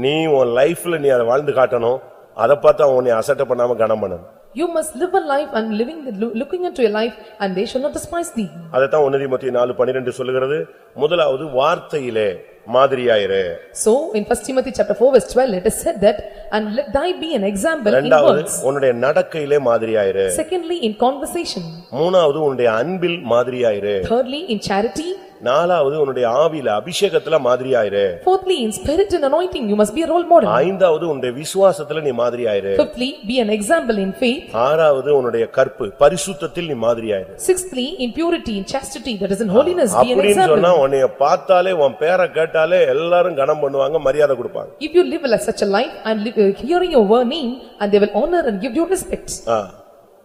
A: நீ உன் லைஃப்ல நீ அதை வாழ்ந்து காட்டணும் அதை பார்த்து அவன் உன்னை அசட்டை பண்ணாம கனம் பண்ணணும்
B: You must live a life and living, the- looking into your life and they shall not despise thee.
A: அதைத்தான் ஒன்னு தீமோத்தேயு நாலு பனிரெண்டு சொல்லுகிறது முதலாவது வார்த்தையிலே மாதிரியாயிரு
B: So in first Timothy chapter four verse twelve, it is said that, and let thy be an example in
A: இரண்டாவது
B: words.
A: உன்னுடைய நடக்கையிலே மாதிரியாயிரு
B: Secondly, in conversation.
A: மூணாவது உன்னுடைய அன்பில் மாதிரியாயிரு
B: Thirdly, in charity.
A: நாலாவது உன்னுடைய ஆவியில அபிஷேகத்துல மாதிரியாயிரு
B: Fourthly, in spirit and anointing, you must be a role model.
A: ஐந்தாவது உன்னுடைய விசுவாசத்துல நீ மாதிரியாயிரு
B: Fifthly, be an example in faith.
A: ஆறாவது உன்னுடைய கற்பு பரிசுத்தத்தில் நீ மாதிரியாயிரு
B: Sixthly, in purity, in chastity, that is in holiness, be an
A: அப்படின்னு சொன்னா
B: example.
A: உன்னைய பார்த்தாலே உன் பேரை கேட்டாலே எல்லாரும் கனம் பண்ணுவாங்க மரியாதை கொடுப்பாங்க
B: If you live like such a life and live, uh, hearing your word name, and they will honor and give you respect.
A: ஆ.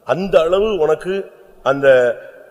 A: அந்த அளவு உனக்கு அந்த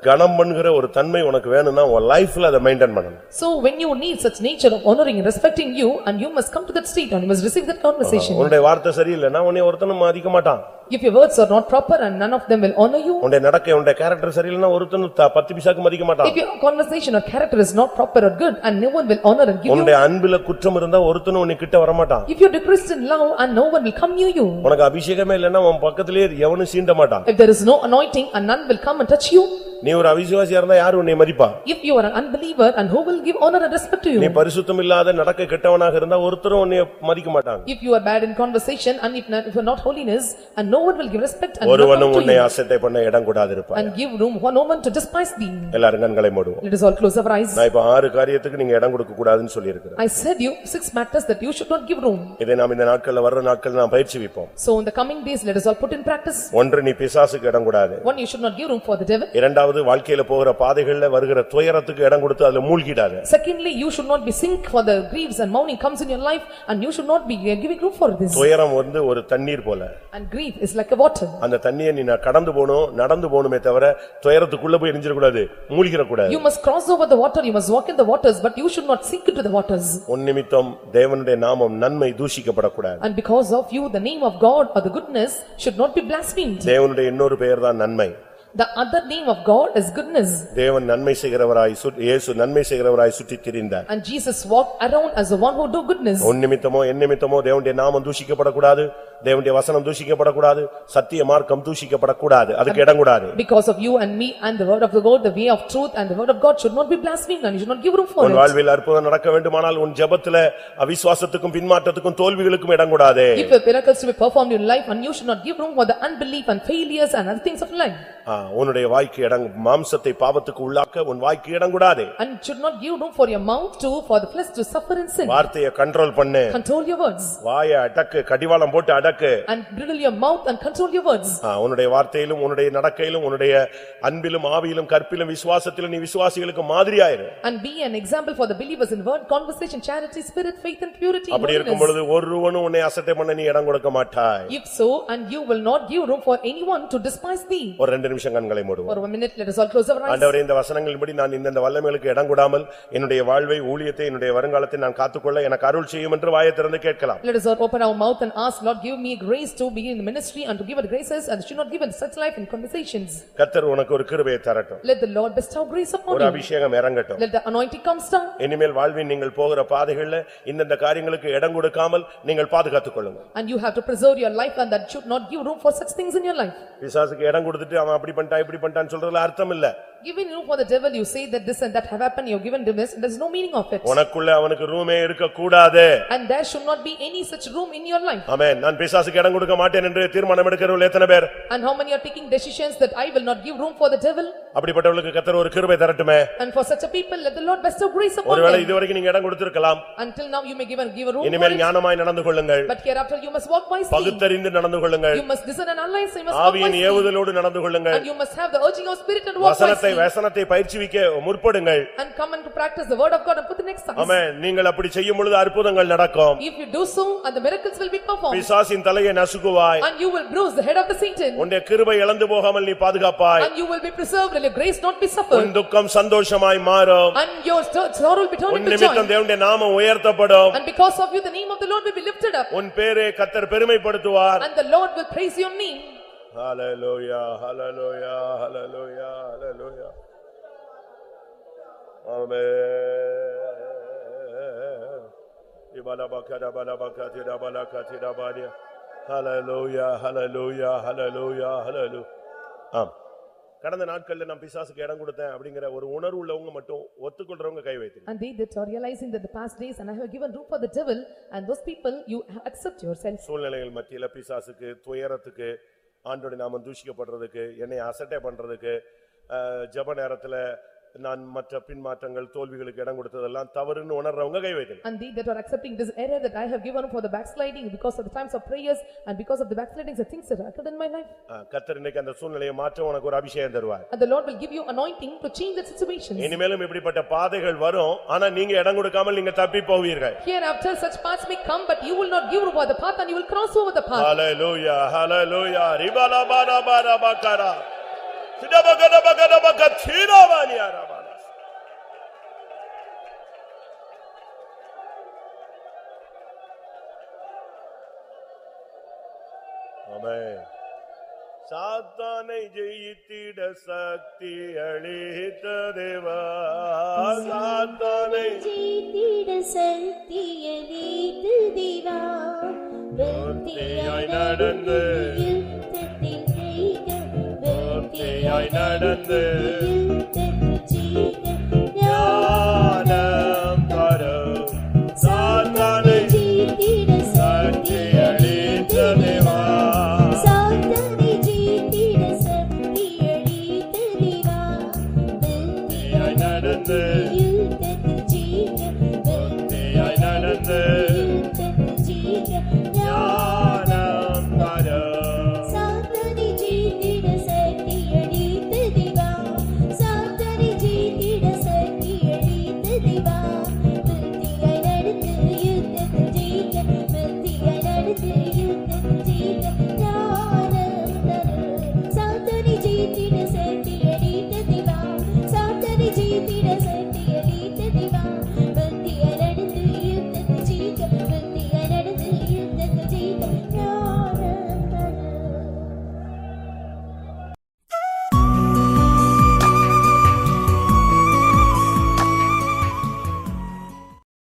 A: கனம் பண்ணுகிற ஒரு தன்மை உனக்கு வேணும்னா உன் லைஃப்ல அதை மெயின்டைன் பண்ணணும்
B: So when you need such nature of honoring and respecting you, and you must come to that state and you must receive that conversation.
A: உன்னுடைய வார்த்தை சரியில்லைன்னா உன்னை ஒருத்தனும் மதிக்க மாட்டான்
B: If your words are not proper and none of them will honor you,
A: உன்னுடைய நடக்கை உன்னுடைய character சரியில்லைன்னா ஒருத்தனும் த- பத்து பிசாக்கு மதிக்க மாட்டான்
B: if your conversation or character is not proper or good, and no one will honor and give you,
A: உன்னுடைய அன்பில குற்றம் இருந்தா ஒருத்தனும் உன்னை கிட்ட வரமாட்டான்
B: if you're depressed in love and no one will come near you,
A: உனக்கு அபிஷேகமே இல்லைன்னா உன் பக்கத்திலேயே எவனும் சீண்ட மாட்டான்
B: if there is no anointing and none will come and touch you,
A: நீ ஒரு அவிசுவாசியா இருந்தா யாரு உன்னை மதிப்பா
B: if you are an unbeliever and who will give honor and respect to
A: நீ
B: you?
A: பரிசுத்தம் இல்லாத நடக்க கெட்டவனாக இருந்தா ஒருத்தரும் உன்னை மதிக்க மாட்டாங்க
B: If you are bad in conversation and if not, if you are not holiness and no one will give respect and not
A: ஒருவனும்
B: come to
A: உன்னை
B: you
A: அசட்டை பண்ண இடம் கூடாது இருப்பான்
B: and give room for no one to despise thee.
A: எல்லாரும் கண்களை மூடுவோம்
B: Let us all close our eyes.
A: நான் இப்ப ஆறு காரியத்துக்கு நீங்க இடம் கொடுக்க கூடாதுன்னு சொல்லியிருக்கிறேன்
B: I said you six matters that you should not give room.
A: இதை நாம் இந்த நாட்கள்ல வர்ற நாட்கள் நாம் பயிற்சி வைப்போம்
B: So in the coming days, let us all put in practice.
A: ஒன்று நீ பிசாசுக்கு இடம் கூடாது
B: One, you should not give room for the devil.
A: இரண்டாவது இரண்டாவது வாழ்க்கையில போகிற பாதைகள்ல வருகிற துயரத்துக்கு இடம் கொடுத்து அதுல மூழ்கிடாத
B: Secondly, you should not be sink for the griefs and mourning comes in your life and you should not be uh, giving room for this.
A: துயரம் வந்து ஒரு தண்ணீர் போல
B: And grief is like a water.
A: அந்த தண்ணியை நீ கடந்து போகணும் நடந்து போகணுமே தவிர துயரத்துக்குள்ள போய் எரிஞ்சிடக்கூடாது மூழ்கிடக்கூடாது
B: You must cross over the water, you must walk in the waters, but you should not sink into the waters.
A: உன் நிமித்தம் தேவனுடைய நாமம் நன்மை தூஷிக்கப்படக்கூடாது
B: And because of you, the name of God or the goodness should not be blasphemed.
A: தேவனுடைய இன்னொரு பெயர் தான் நன்மை
B: The other name of God is goodness.
A: தேவன் நன்மை செய்கிறவராய் சுட்- இயேசு நன்மை செய்கிறவராய் சுற்றித் திரிந்தார்
B: And Jesus walked around as the one who do goodness.
A: உன் நிமித்தமோ என் நிமித்தமோ தேவனுடைய நாமம் தூஷிக்கப்படக்கூடாது தேவனுடைய வசனம் தூஷிக்கப்படக்கூடாது சத்திய மார்க்கம் தூஷிக்கப்படக்கூடாது அதுக்கு இடம் கூடாது
B: Because of you and me and the word of the God, the way of truth and the word of God should not be blasphemed and you should not give room for
A: உன்
B: it.
A: வாழ்வில் அற்புதம் நடக்க வேண்டுமானால் உன் ஜெபத்துல அவிசுவாசத்துக்கும் பின்மாற்றத்துக்கும் தோல்விகளுக்கும் இடம் கூடாது
B: If the miracles to be performed in life and you should not give room for the unbelief and failures and other things of life.
A: உன்னுடைய வாய்க்கு இடம் மாம்சத்தை பாவத்துக்கு உள்ளாக்க உன் வாய்க்கு இடம் கூடாது
B: And should not give room for your mouth to, for the flesh to suffer in sin.
A: வார்த்தையை கண்ட்ரோல் பண்ணு
B: Control your words
A: வாயை அடக்கு கடிவாளம் போட்டு அடக்கு
B: and bridle your mouth and control your words.
A: உன்னுடைய வார்த்தையிலும் உன்னுடைய நடக்கையிலும் உன்னுடைய அன்பிலும் ஆவியிலும் கற்பிலும் விசுவாசத்திலும் நீ விசுவாசிகளுக்கு மாதிரியாயிரு
B: And be an example for the believers in word, conversation, charity, spirit, faith and purity.
A: அப்படி இருக்கும். பொழுது ஒருவனும் உன்னை அசட்டை பண்ண நீ இடம் கொடுக்க மாட்டாய்
B: If so, and you will not give room for anyone to despise thee.
A: ஒரு ரெண்டு நிமிஷம் கண்களை மூடுவோம்
B: For one minute, let us all close our eyes.
A: ஆண்டவரே இந்த வசனங்களின்படி நான் இந்த வல்லமைகளுக்கு இடம் கொடாமல் என்னுடைய வாழ்வை ஊழியத்தை என்னுடைய வருங்காலத்தை நான் காத்துக்கொள்ள எனக்கு அருள் செய்யும் என்று வாயை திறந்து கேட்கலாம்
B: Let us all open our mouth and ask, Lord, give me grace to be in the ministry and to give us graces and should not give us such life in conversations.
A: கத்தர் உனக்கு ஒரு கிருபையை தரட்டும்
B: Let the Lord bestow grace upon
A: ஒரு
B: you.
A: அபிஷேகம் இறங்கட்டும்
B: Let the anointing comes down.
A: இனிமேல் வாழ்வின் நீங்கள் போகிற பாதைகள்ல இந்தந்த காரியங்களுக்கு இடம் கொடுக்காமல் நீங்கள் பாதுகாத்துக் கொள்ளுங்க
B: And you have to preserve your life and that should not give room for such things in your life.
A: பிசாசுக்கு இடம் கொடுத்துட்டு அவன் அப்படி பண்ணிட்டான் இப்படி பண்ணிட்டான்னு சொல்றதுல அர்த்தம் இல்ல.
B: Giving room for the devil, you say that this and that have happened, you have given to this, and there's no meaning of it.
A: உனக்குள்ள அவனுக்கு ரூமே இருக்க கூடாது
B: And there should not be any such room in your life.
A: ஆமென் நான் பிசாசுக்கு இடம் கொடுக்க மாட்டேன் என்று தீர்மானம் எடுக்கிறவர்கள் எத்தனை பேர்
B: And how many are taking decisions that I will not give room for the devil?
A: அப்படிப்பட்டவர்களுக்கு கத்தர் ஒரு கிருபை தரட்டுமே
B: And for such a people, let the Lord bestow grace upon
A: ஒருவேளை
B: them.
A: இதுவரைக்கும் நீங்க இடம் கொடுத்திருக்கலாம்
B: Until now, you may give and give a room for
A: இனிமேல்
B: it.
A: ஞானமாய் நடந்து கொள்ளுங்கள்
B: But hereafter, you must walk wisely.
A: பகுத்தறிந்து நடந்து கொள்ளுங்கள்
B: You must discern and analyze, you must walk
A: ஆவியின்
B: wisely.
A: ஏவுதலோடு நடந்து கொள்ளுங்கள்
B: And you must have the urging of spirit and walk
A: வசனத்தை
B: wisely.
A: வசனத்தை பயிற்சி வைக்க முற்படுங்கள்
B: And come and to practice the word of God and put the next signs.
A: ஆமென் நீங்கள் அப்படி செய்யும் பொழுது அற்புதங்கள் நடக்கும்
B: If you do so, and the miracles will be performed.
A: பிசாசின் தலையை நசுக்குவாய்
B: And you will bruise the head of the Satan.
A: உன்னுடைய கிருபை இழந்து போகாமல் நீ பாதுகாப்பாய்
B: And you will be preserved and your grace not be
A: உன்
B: suffered.
A: துக்கம் சந்தோஷமாய் மாறும்
B: And your sorrow will be turned
A: உன்
B: into
A: நிமித்தம்
B: joy.
A: தேவனுடைய நாமம் உயர்த்தப்படும்
B: And because of you, the name of the Lord will be lifted up.
A: உன் பேரை கத்தர் பெருமைப்படுத்துவார்
B: And the Lord will praise your name.
A: ஆமென் இபலபகத பலபகதி டபலகதி டபாடியா ஹalleluya ஹalleluya ஹalleluya ஹalleluya ஆம் கடந்த நாட்கள்ல நான் பிசாசுக்கு இடம் கொடுத்தேன் அப்படிங்கிற ஒரு உணர்வு உள்ளவங்க மட்டும் ஒத்துக்கொள்றவங்க கை வைத்தீங்க
B: And they that are realizing that the past days and I have given room for the devil and those people, you accept yourself.
A: சூழ்நிலைகள் மத்தியில பிசாசுக்கு துயரத்துக்கு ஆண்டோட நாமம் தூஷிக்கப்படுறதுக்கு என்னை அசட்டை பண்ணுறதுக்கு ஜப ஜெப நான் மற்ற பின்மாற்றங்கள் தோல்விகளுக்கு இடம் கொடுத்ததெல்லாம் தவறுன்னு உணர்றவங்க கை வைக்கணும்
B: And they that are accepting this error that I have given for the backsliding because of the times of prayers and because of the backslidings, the things that occurred in my life.
A: கர்த்தர் இன்னைக்கு அந்த சூழ்நிலையை மாற்ற உனக்கு ஒரு அபிஷேகம் தருவார்
B: And the Lord will give you anointing to change that situations.
A: இனிமேலும் இப்படிப்பட்ட பாதைகள் வரும் ஆனா நீங்க இடம் கொடுக்காமல் நீங்க தப்பி போவீர்கள்
B: Hereafter such paths may come, but you will not give over the path and you will cross over the path.
A: ஹalleluya ஹalleluya ரிபலபரபரபகரா சிடபகடபகடபகதீரவானியாரபானா ஆமென் சாத்தானை ஜெயித்திட சக்தி அளித்த தேவா சாத்தானை
C: ஜெயித்திட சக்தியளித்து தேவா.
A: பக்தியாய் நடந்து,
C: யுத்தத்தில் ஜெயிக்க.
A: நடந்து,
C: யுத்தத்தில்